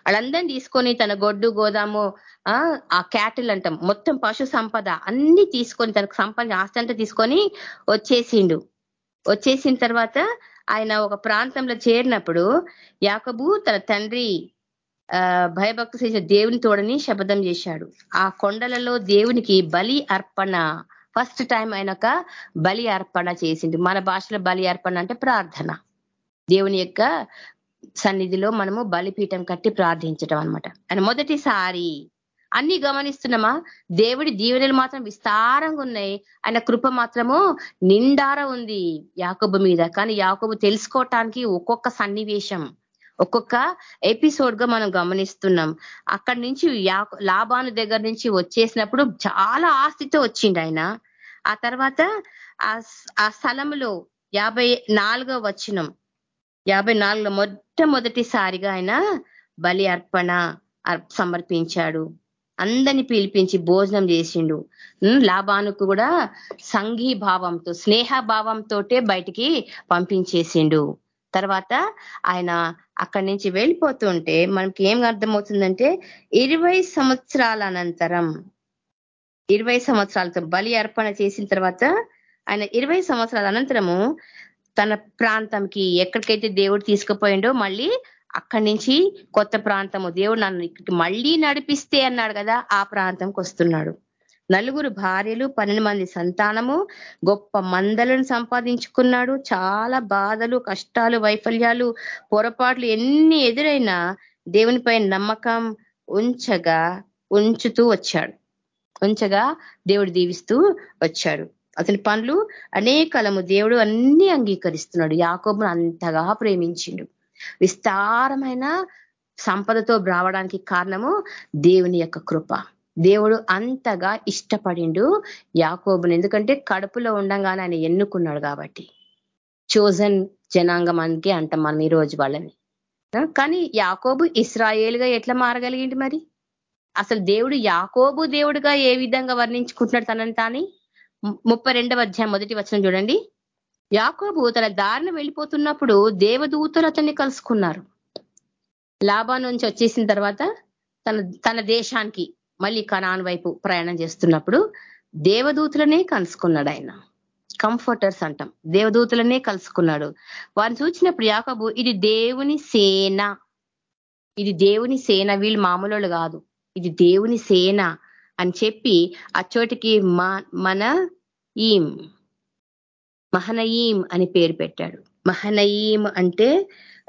వాళ్ళందరినీ తీసుకొని తన గొడ్డు గోదాము ఆ క్యాటిల్ అంటాం మొత్తం పశు సంపద అన్ని తీసుకొని తనకు సంపద ఆస్తి అంతా తీసుకొని వచ్చేసిండు. వచ్చేసిన తర్వాత ఆయన ఒక ప్రాంతంలో చేరినప్పుడు యాకబు తన తండ్రి భయభక్తి చేసే దేవుని తోడని శపథం చేశాడు. ఆ కొండలలో దేవునికి బలి అర్పణ. ఫస్ట్ టైం ఆయన ఒక బలి అర్పణ చేసింది మన భాషలో బలి అర్పణ అంటే ప్రార్థన. దేవుని యొక్క సన్నిధిలో మనము బలిపీఠం కట్టి ప్రార్థించటం అనమాట ఆయన మొదటిసారి అన్ని గమనిస్తున్నామా? దేవుడి దీవెనలు మాత్రం విస్తారంగా ఉన్నాయి. ఆయన కృప మాత్రము నిండార ఉంది యాకబు మీద. కానీ యాకబు తెలుసుకోవటానికి ఒక్కొక్క సన్నివేశం ఒక్కొక్క ఎపిసోడ్గా మనం గమనిస్తున్నాం. అక్కడి నుంచి లాభాను దగ్గర నుంచి వచ్చేసినప్పుడు చాలా ఆస్తితో వచ్చిండు ఆయన. ఆ తర్వాత ఆ స్థలంలో యాభై నాలుగో వచ్చినం యాభై నాలుగులో మొట్టమొదటిసారిగా ఆయన బలి అర్పణ సమర్పించాడు. అందరిని పిలిపించి భోజనం చేసిండు. లాభానికి కూడా సంఘీభావంతో స్నేహభావంతో బయటికి పంపించేసిండు. తర్వాత ఆయన అక్కడి నుంచి వెళ్ళిపోతుంటే మనకి ఏం అర్థమవుతుందంటే ఇరవై సంవత్సరాల అనంతరం ఇరవై సంవత్సరాలతో బలి అర్పణ చేసిన తర్వాత ఆయన ఇరవై సంవత్సరాల అనంతరము తన ప్రాంతంకి ఎక్కడికైతే దేవుడు తీసుకుపోయిండో మళ్ళీ అక్కడి నుంచి కొత్త ప్రాంతము. దేవుడు నన్ను ఇక్కడికి మళ్ళీ నడిపిస్తే అన్నాడు కదా ఆ ప్రాంతంకి వస్తున్నాడు. నలుగురు భార్యలు పన్నెండు మంది సంతానము గొప్ప మందలను సంపాదించుకున్నాడు. చాలా బాధలు కష్టాలు వైఫల్యాలు పొరపాట్లు ఎన్ని ఎదురైనా దేవునిపై నమ్మకం ఉంచగా ఉంచుతూ వచ్చాడు. ఉంచగా దేవుడు దీవిస్తూ వచ్చాడు. అతని పనులు అనేకలము దేవుడు అన్ని అంగీకరిస్తున్నాడు. యాకోబును అంతగా ప్రేమించిండు. విస్తారమైన సంపదతో రావడానికి కారణము దేవుని యొక్క కృప. దేవుడు అంతగా ఇష్టపడిండు యాకోబుని. ఎందుకంటే కడుపులో ఉండంగానే ఆయన ఎన్నుకున్నాడు కాబట్టి. చోజన్ జనాంగమానికి అంటాం మనం ఈ రోజు వాళ్ళని. కానీ యాకోబు ఇస్రాయేల్గా ఎట్లా మారగలిగింది మరి? అసలు దేవుడు యాకోబు దేవుడుగా ఏ విధంగా వర్ణించుకుంటున్నాడు తనని తాని? ముప్పై రెండవ అధ్యాయం మొదటి వచనం చూడండి. యాకోబు తన దారిన వెళ్ళిపోతున్నప్పుడు దేవదూతలు అతన్ని కలుసుకున్నారు. లాభా నుంచి వచ్చేసిన తర్వాత తన తన దేశానికి మళ్ళీ కనాన్ వైపు ప్రయాణం చేస్తున్నప్పుడు దేవదూతులనే కలుసుకున్నాడు ఆయన. కంఫర్టర్స్ అంటాం. దేవదూతులనే కలుసుకున్నాడు. వారిని చూసినప్పుడు యాకబు ఇది దేవుని సేన. ఇది దేవుని సేన వీళ్ళు మామూలు కాదు. ఇది దేవుని సేన. అని చెప్పి ఆ చోటికి మన ఈం మహనయీం అని పేరు పెట్టాడు. మహనయీం అంటే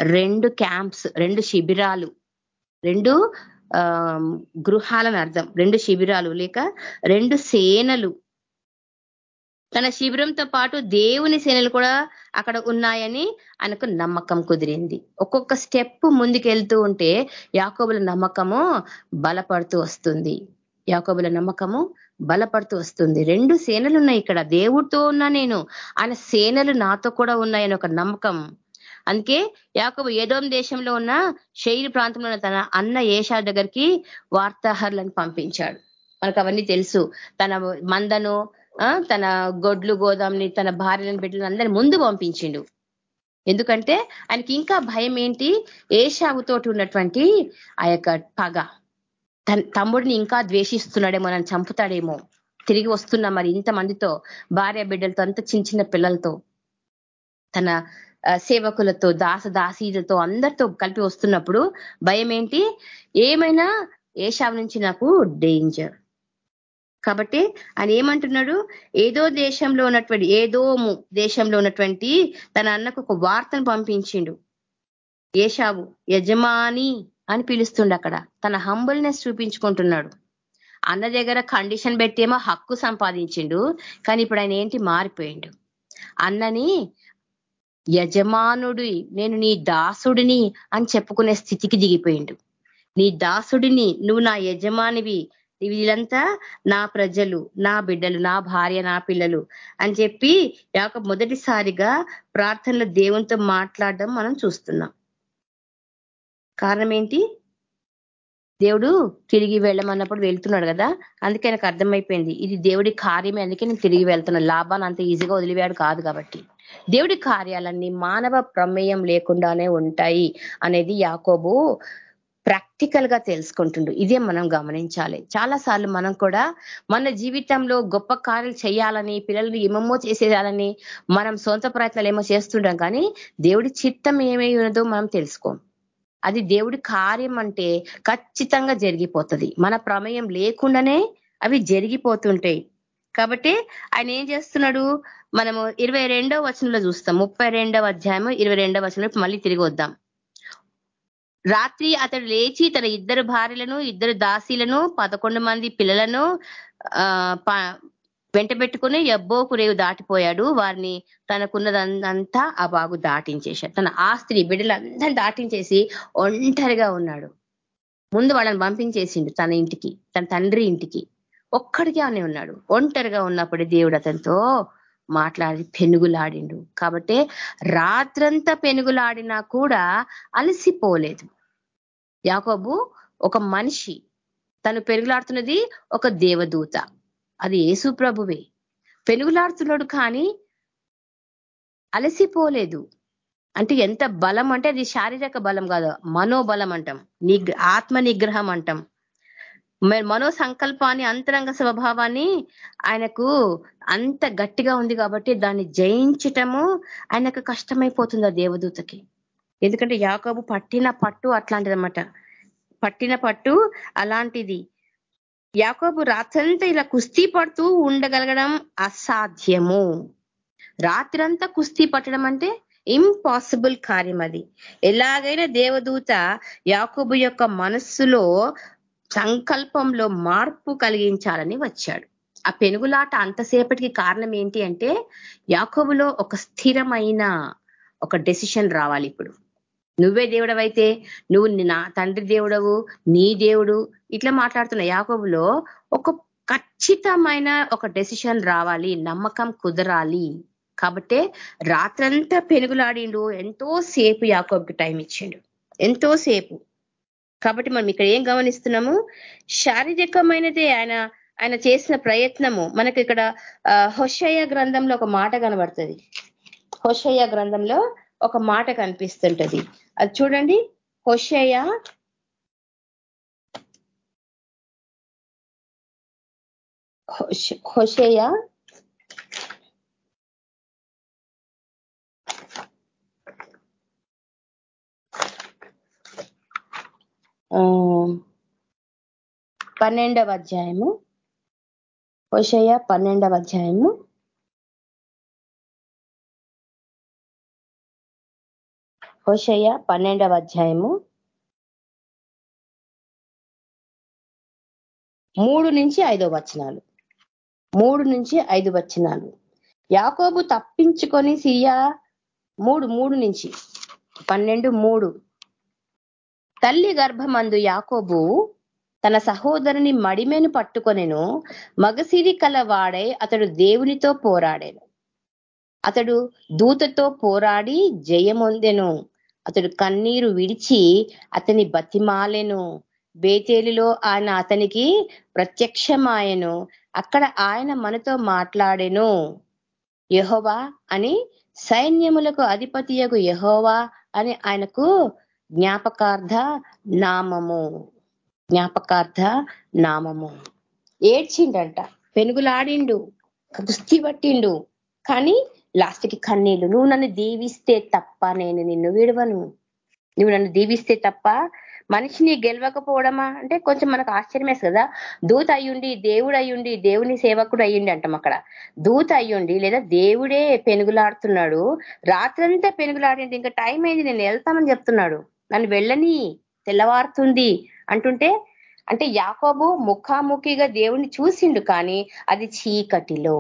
రెండు క్యాంప్స్ రెండు శిబిరాలు రెండు గృహాలని అర్థం. రెండు శిబిరాలు లేక రెండు సేనలు. తన శిబిరంతో పాటు దేవుని సేనలు కూడా అక్కడ ఉన్నాయని ఆయనకు నమ్మకం కుదిరింది. ఒక్కొక్క స్టెప్ ముందుకెళ్తూ ఉంటే యాకోబుల నమ్మకము బలపడుతూ వస్తుంది. యాకోబుల నమ్మకము బలపడుతూ వస్తుంది. రెండు సేనలు ఉన్నాయి ఇక్కడ. దేవుడితో ఉన్నా నేను ఆయన సేనలు నాతో కూడా ఉన్నాయని ఒక నమ్మకం. అందుకే యాకబు ఏదోం దేశంలో ఉన్న శైలి ప్రాంతంలో ఉన్న తన అన్న ఏషా దగ్గరికి వార్తాహర్లను పంపించాడు. మనకు అవన్నీ తెలుసు. తన మందను తన గొడ్లు గోదాంని తన భార్యలను బిడ్డలను అందరినీ ముందు పంపించిండు. ఎందుకంటే ఆయనకి ఇంకా భయం ఏంటి? ఏషావుతోటి ఉన్నటువంటి ఆ యొక్క పగ. తమ్ముడిని ఇంకా ద్వేషిస్తున్నాడేమో నన్ను చంపుతాడేమో. తిరిగి వస్తున్నా మరి ఇంతమందితో భార్య బిడ్డలతో అంత చిన్న చిన్న పిల్లలతో తన సేవకులతో దాస దాసీలతో అందరితో కలిపి వస్తున్నప్పుడు భయం ఏంటి ఏమైనా ఏషావు నుంచి నాకు డేంజర్. కాబట్టి ఆయన ఏమంటున్నాడు? ఏదో దేశంలో ఉన్నటువంటి ఏదో దేశంలో ఉన్నటువంటి తన అన్నకు ఒక వార్తను పంపించిండు. ఏషావు యజమాని అని పిలుస్తుండ అక్కడ. తన హంబుల్నెస్ చూపించుకుంటున్నాడు. అన్న దగ్గర కండిషన్ పెట్టేమో హక్కు సంపాదించిండు కానీ ఇప్పుడు ఆయన ఏంటి మారిపోయిండు. అన్నని యజమానుడి నేను నీ దాసుడిని అని చెప్పుకునే స్థితికి దిగిపోయిండు. నీ దాసుడిని నువ్వు నా యజమానివి వీళ్ళంతా నా ప్రజలు నా బిడ్డలు నా భార్య నా పిల్లలు అని చెప్పి యాక మొదటిసారిగా ప్రార్థనలో దేవునితో మాట్లాడడం మనం చూస్తున్నాం. కారణం ఏంటి దేవుడు తిరిగి వెళ్ళమన్నప్పుడు వెళ్తున్నాడు కదా అందుకే నాకు అర్థమైపోయింది. ఇది దేవుడి కార్యమే అందుకే నేను తిరిగి వెళ్తున్నాను లాభాన్ని అంత ఈజీగా వదిలివేయడు కాదు కాబట్టి. దేవుడి కార్యాలన్నీ మానవ ప్రమేయం లేకుండానే ఉంటాయి అనేది యాకోబు ప్రాక్టికల్గా తెలుసుకుంటుండు. ఇదే మనం గమనించాలి. చాలా సార్లు మనం కూడా మన జీవితంలో గొప్ప కార్యాలు చేయాలని పిల్లలు ఏమేమో చేసేయాలని మనం సొంత ప్రయత్నాలు ఏమో చేస్తుంటాం కానీ దేవుడి చిత్తం ఏమై ఉన్నదో మనం తెలుసుకోం. అది దేవుడి కార్యం అంటే ఖచ్చితంగా జరిగిపోతుంది. మన ప్రమేయం లేకుండానే అవి జరిగిపోతుంటాయి. కాబట్టి ఆయన ఏం చేస్తున్నాడు? మనము ఇరవై రెండవ వచనంలో చూస్తాం. ముప్పై రెండవ అధ్యాయము ఇరవై రెండవ వచనంలో మళ్ళీ తిరిగి వద్దాం. రాత్రి అతడు లేచి తన ఇద్దరు భార్యలను ఇద్దరు దాసీలను పదకొండు మంది పిల్లలను వెంట పెట్టుకుని ఎబ్బోకు రేవు దాటిపోయాడు. వారిని తనకున్నదంతా ఆ బాగు దాటించేశాడు. తన ఆస్తిని బిడ్డలందరినీ దాటించేసి ఒంటరిగా ఉన్నాడు. ముందు వాళ్ళని పంపించేసిండు తన ఇంటికి తన తండ్రి ఇంటికి. ఒక్కడికి ఉన్నాడు. ఒంటరిగా ఉన్నప్పుడు దేవుడు అతనితో మాట్లాడి పెనుగులాడిండు. కాబట్టి రాత్రంతా పెనుగులాడినా కూడా అలసిపోలేదు. యాకోబు ఒక మనిషి. తను పెరుగులాడుతున్నది ఒక దేవదూత. అది యేసు ప్రభువే. పెనుగులాడుతున్నాడు కానీ అలసిపోలేదు. అంటే ఎంత బలం అంటే అది శారీరక బలం కాదు మనోబలం అంటాం ఆత్మ నిగ్రహం అంటాం. మనో సంకల్పాన్ని అంతరంగ స్వభావాన్ని ఆయనకు అంత గట్టిగా ఉంది కాబట్టి దాన్ని జయించటము ఆయనకు కష్టమైపోతుంది ఆ దేవదూతకి. ఎందుకంటే యాకబు పట్టిన పట్టు అట్లాంటిదన్నమాట. పట్టిన పట్టు అలాంటిది. యాకోబు రాత్రంతా ఇలా కుస్తీ పడుతూ ఉండగలగడం అసాధ్యము. రాత్రంతా కుస్తీ పట్టడం అంటే ఇంపాసిబుల్ కార్యం అది. ఎలాగైనా దేవదూత యాకోబు యొక్క మనస్సులో సంకల్పంలో మార్పు కలిగించాలని వచ్చాడు. ఆ పెనుగులాట అంతసేపటికి కారణం ఏంటి అంటే యాకోబులో ఒక స్థిరమైన ఒక డెసిషన్ రావాలి ఇప్పుడు. నువ్వే దేవుడవైతే నువ్వు నా తండ్రి దేవుడవు నీ దేవుడు. ఇట్లా మాట్లాడుతున్న యాకోబులో ఒక ఖచ్చితమైన ఒక డెసిషన్ రావాలి నమ్మకం కుదరాలి. కాబట్టే రాత్రంతా పెనుగులాడిండు. ఎంతో సేపు యాకోబుకి టైం ఇచ్చిండు. ఎంతో సేపు. కాబట్టి మనం ఇక్కడ ఏం గమనిస్తున్నాము? శారీరకమైనదే ఆయన ఆయన చేసిన ప్రయత్నము. మనకి ఇక్కడ హొషయ గ్రంథంలో ఒక మాట కనబడుతుంది. హొషయ గ్రంథంలో ఒక మాట కనిపిస్తుంటది. అది చూడండి. హొషయ హొషయ పన్నెండవ అధ్యాయము. హోషయ పన్నెండవ అధ్యాయము. హోషయ్య పన్నెండవ అధ్యాయము. మూడు నుంచి ఐదో వచనాలు. మూడు నుంచి ఐదు వచనాలు. యాకోబు తప్పించుకొని సియా మూడు మూడు నుంచి. పన్నెండు మూడు. తల్లి గర్భమందు యాకోబు తన సహోదరుని మడిమెను పట్టుకొనెను మగసిరి కల వాడై అతడు దేవునితో పోరాడాను. అతడు దూతతో పోరాడి జయమొందెను. అతడు కన్నీరు విడిచి అతని బతిమాలెను. బేతేలిలో ఆయన అతనికి ప్రత్యక్షమాయను. అక్కడ ఆయన మనతో మాట్లాడెను. యహోవా అని సైన్యములకు అధిపతియకు యహోవా అని ఆయనకు జ్ఞాపకార్థ నామము. జ్ఞాపకార్థ నామము. ఏడ్చిండంట. పెనుగులాడిండు. దుస్తి పట్టిండు. కానీ లాస్ట్కి కన్నీళ్ళు నువ్వు నన్ను దీవిస్తే తప్ప నేను నిన్ను విడవను. నువ్వు నన్ను దీవిస్తే తప్ప మనిషిని గెలవకపోవడమా? అంటే కొంచెం మనకు ఆశ్చర్యమే కదా. దూత అయ్యుండి దేవుడు అయ్యుండి దేవుని సేవకుడు అయ్యుండి అంటాం అక్కడ. దూత అయ్యుండి లేదా దేవుడే పెనుగులాడుతున్నాడు. రాత్రంతా పెనుగులాడింది ఇంకా టైం అయింది నేను వెళ్తామని చెప్తున్నాడు. నన్ను వెళ్ళని తెల్లవారుతుంది అంటుంటే అంటే యాకోబు ముఖాముఖిగా దేవుణ్ణి చూసిండు కానీ అది చీకటిలో.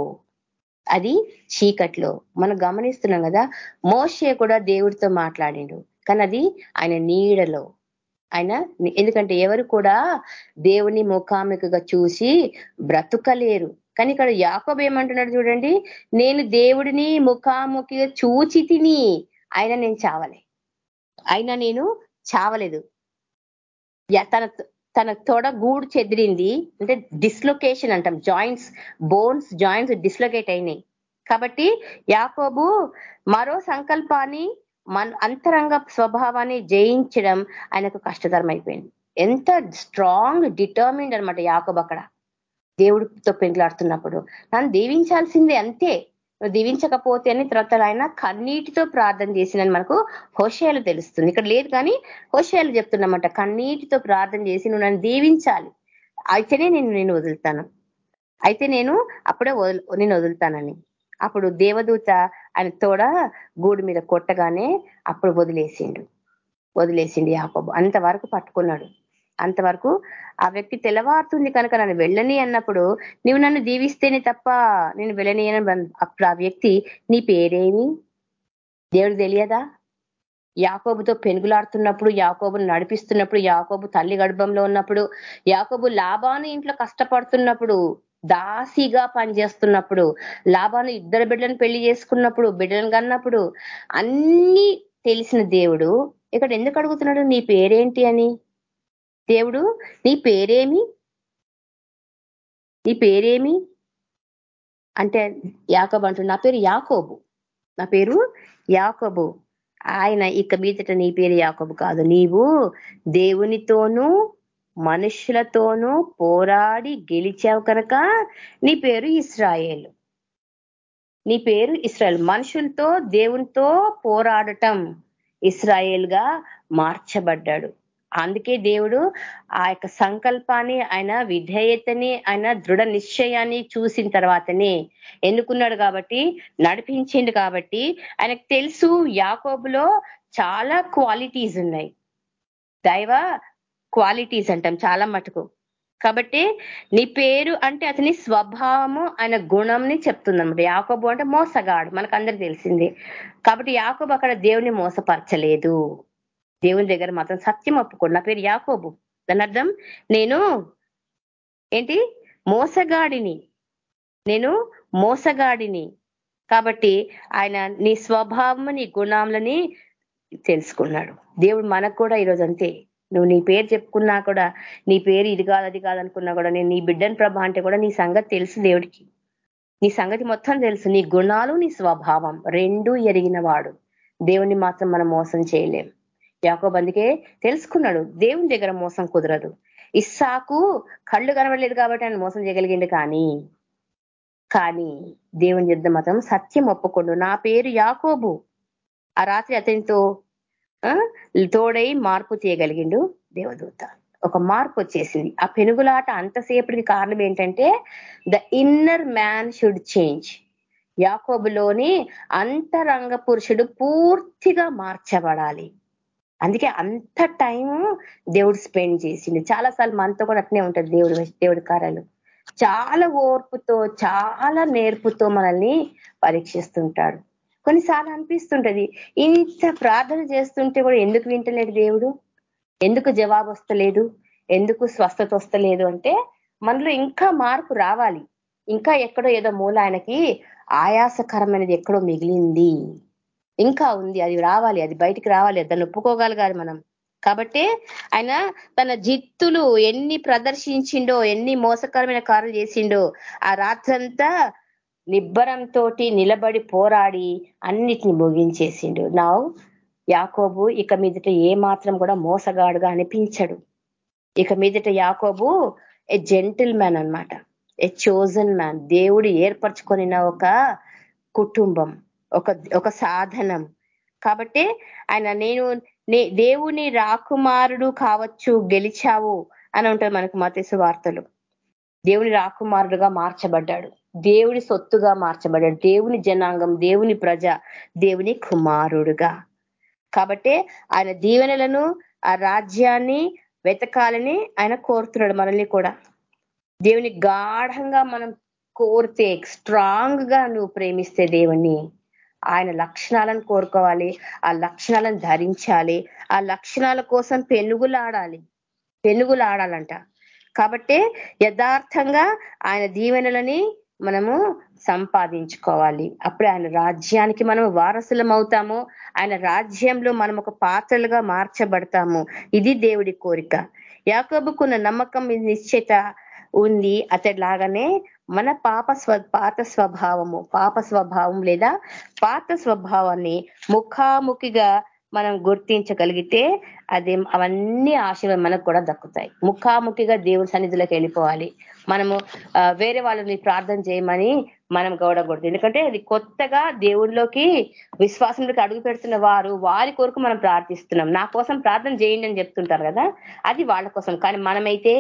అది చీకట్లో. మనం గమనిస్తున్నాం కదా మోషే కూడా దేవుడితో మాట్లాడిండు. కానీ అది ఆయన నీడలో. ఆయన ఎందుకంటే ఎవరు కూడా దేవుని ముఖాముఖిగా చూసి బ్రతుకలేరు. కానీ ఇక్కడ యాకోబ్ ఏమంటున్నాడు చూడండి నేను దేవుడిని ముఖాముఖిగా చూచి తిని ఆయన నేను చావలే. అయినా నేను చావలేదు. తన తన తొడ గూడు చెదిరింది అంటే డిస్లొకేషన్ అంటాం జాయింట్స్ బోన్స్ జాయింట్స్ డిస్లొకేట్ అయినాయి. కాబట్టి యాకోబు మరో సంకల్పాన్ని మన అంతరంగ స్వభావాన్ని జయించడం ఆయనకు కష్టతరం అయిపోయింది ఎంత స్ట్రాంగ్ డిటర్మిండ్ అనమాట యాకోబు అక్కడ. దేవుడితో పెంట్లాడుతున్నప్పుడు నన్ను దీవించాల్సిందే అంతే. దీవించకపోతే అని తర్వాత ఆయన కన్నీటితో ప్రార్థన చేసినని మనకు హోషయాలు తెలుస్తుంది. ఇక్కడ లేదు కానీ హోషయాలు చెప్తున్నమాట. కన్నీటితో ప్రార్థన చేసి నువ్వు నన్ను దీవించాలి. అయితేనే నేను నేను వదులుతాను. అయితే నేను అప్పుడే నేను వదులుతానని. అప్పుడు దేవదూత ఆయన తోడ గూడు మీద కొట్టగానే అప్పుడు వదిలేసిండు. వదిలేసిండు యాపబు అంతవరకు పట్టుకున్నాడు. అంతవరకు ఆ వ్యక్తి తెల్లవారుతుంది కనుక నన్ను వెళ్ళని అన్నప్పుడు నువ్వు నన్ను దీవిస్తేనే తప్ప నేను వెళ్ళని అప్పుడు ఆ వ్యక్తి నీ పేరేమి? దేవుడు తెలియదా? యాకోబుతో పెనుగులాడుతున్నప్పుడు యాకోబును నడిపిస్తున్నప్పుడు యాకోబు తల్లి గర్భంలో ఉన్నప్పుడు యాకోబు లాభాన్ని ఇంట్లో కష్టపడుతున్నప్పుడు దాసిగా పనిచేస్తున్నప్పుడు లాభాను ఇద్దరు బిడ్డలను పెళ్ళి చేసుకున్నప్పుడు బిడ్డలను కన్నప్పుడు అన్ని తెలిసిన దేవుడు. ఇక్కడ ఎందుకు అడుగుతున్నాడు? నీ పేరేంటి అని? దేవుడు నీ పేరేమి? నీ పేరేమి? అంటే యాకోబు అంటు నా పేరు యాకోబు. నా పేరు యాకోబు. ఆయన ఇక మీదట నీ పేరు యాకోబు కాదు. నీవు దేవునితోనూ మనుషులతోనూ పోరాడి గెలిచావు కనుక నీ పేరు ఇస్రాయేల్. నీ పేరు ఇస్రాయల్. మనుషులతో దేవునితో పోరాడటం ఇస్రాయేల్గా మార్చబడ్డాడు. అందుకే దేవుడు ఆ యొక్క సంకల్పాన్ని ఆయన విధేయతని ఆయన దృఢ నిశ్చయాన్ని చూసిన తర్వాతనే ఎన్నుకున్నాడు కాబట్టి నడిపించిండు కాబట్టి ఆయనకు తెలుసు యాకోబులో చాలా క్వాలిటీస్ ఉన్నాయి. దైవ క్వాలిటీస్ అంటాం చాలా మటుకు. కాబట్టి నీ పేరు అంటే అతని స్వభావము ఆయన గుణంని చెప్తుందన్నమాట యాకోబు అంటే మోసగాడు మనకు అందరికి తెలిసింది. కాబట్టి యాకోబు అక్కడ దేవుని మోసపరచలేదు. దేవుని దగ్గర మాత్రం సత్యం ఒప్పుకోండి. నా పేరు యాకోబు. దాని అర్థం నేను ఏంటి? మోసగాడిని. నేను మోసగాడిని. కాబట్టి ఆయన నీ స్వభావం నీ గుణాలని తెలుసుకున్నాడు. దేవుడు మనకు కూడా ఈరోజు అంతే. నువ్వు నీ పేరు చెప్పుకున్నా కూడా నీ పేరు ఇది కాదు అది కాదనుకున్నా కూడా నేను నీ బిడ్డను ప్రభ అంటే కూడా నీ సంగతి తెలుసు దేవుడికి. నీ సంగతి మొత్తం తెలుసు. నీ గుణాలు నీ స్వభావం రెండూ ఎరిగిన వాడు. దేవుణ్ణి మాత్రం మనం మోసం చేయలేం. యాకోబ్ అందుకే తెలుసుకున్నాడు దేవుని దగ్గర మోసం కుదరదు. ఇస్సాకు కళ్ళు కనబడలేదు కాబట్టి ఆయన మోసం చేయగలిగిండు కానీ కానీ దేవుని యుద్ధ మాత్రం సత్యం ఒప్పుకోండు. నా పేరు యాకోబు. ఆ రాత్రి అతనితో తోడై మార్పు చేయగలిగిండు దేవదూత. ఒక మార్పు వచ్చేసింది. ఆ పెనుగులాట అంతసేపటికి కారణం ఏంటంటే the inner man should change యాకోబులోని అంతరంగ పురుషుడు పూర్తిగా మార్చబడాలి. అందుకే అంత టైం దేవుడు స్పెండ్ చేసిండు. చాలాసార్లు మనతో కూడా అట్నే ఉంటుంది దేవుడు దేవుడి కార్యాలు చాలా ఓర్పుతో చాలా నేర్పుతో మనల్ని పరీక్షిస్తుంటాడు. కొన్నిసార్లు అనిపిస్తుంటది ఇంత ప్రార్థన చేస్తుంటే కూడా ఎందుకు వింటలేడు దేవుడు? ఎందుకు జవాబు వస్తలేదు? ఎందుకు స్వస్థత వస్తలేదు? అంటే మనలో ఇంకా మార్పు రావాలి. ఇంకా ఎక్కడో ఏదో మూల ఆయనకి ఆయాసకరమైనది ఎక్కడో మిగిలింది. ఇంకా ఉంది అది రావాలి అది బయటికి రావాలి దాన్ని ఒప్పుకోగలగాలి మనం. కాబట్టి ఆయన తన జిత్తులు ఎన్ని ప్రదర్శించిండో ఎన్ని మోసకరమైన కార్లు చేసిండో ఆ రాత్రంతా నిబ్బరంతో నిలబడి పోరాడి అన్నిటిని ముగించేసిండు. నా యాకోబు ఇక మీదట ఏ మాత్రం కూడా మోసగాడుగా అనిపించడు. ఇక మీదట యాకోబు ఏ జెంటిల్ మ్యాన్ అనమాట ఏ చోజన్ మ్యాన్ దేవుడు ఏర్పరచుకొనిన ఒక కుటుంబం. ఒక ఒక సాధనం. కాబట్టి ఆయన నేను దేవుని రాకుమారుడు కావచ్చు గెలిచావు అని ఉంటుంది మనకు మతేసు వార్తలు. దేవుని రాకుమారుడుగా మార్చబడ్డాడు. దేవుని సొత్తుగా మార్చబడ్డాడు. దేవుని జనాంగం దేవుని ప్రజ దేవుని కుమారుడుగా. కాబట్టి ఆయన దీవెనలను ఆ రాజ్యాన్ని వెతకాలని ఆయన కోరుతున్నాడు మనల్ని కూడా. దేవుని గాఢంగా మనం కోరితే స్ట్రాంగ్గా నువ్వు ప్రేమిస్తే దేవుణ్ణి. ఆయన లక్షణాలను కోరుకోవాలి ఆ లక్షణాలను ధరించాలి ఆ లక్షణాల కోసం పెనుగులాడాలి పెనుగులాడాలంట. కాబట్టి యథార్థంగా ఆయన దీవెనలని మనము సంపాదించుకోవాలి. అప్పుడే ఆయన రాజ్యానికి మనం వారసులం అవుతాము ఆయన రాజ్యంలో మనం ఒక పాత్రలుగా మార్చబడతాము. ఇది దేవుడి కోరిక. యాకబుకున్న నమ్మకం నిశ్చిత ఉంది అతడిలాగానే మన పాప స్వ పాత స్వభావము పాప స్వభావం లేదా పాత స్వభావాన్ని ముఖాముఖిగా మనం గుర్తించగలిగితే అది అవన్నీ ఆశలు మనకు కూడా దక్కుతాయి. ముఖాముఖిగా దేవుని సన్నిధిలోకి వెళ్ళిపోవాలి. మనము వేరే వాళ్ళని ప్రార్థన చేయమని మనం గౌడకూడదు ఎందుకంటే అది కొత్తగా దేవుడిలోకి విశ్వాసంలోకి అడుగు పెడుతున్న వారు వారి కొరకు మనం ప్రార్థిస్తున్నాం. నా కోసం ప్రార్థన చేయండి అని చెప్తుంటారు కదా? అది వాళ్ళ కోసం. కానీ మనమైతే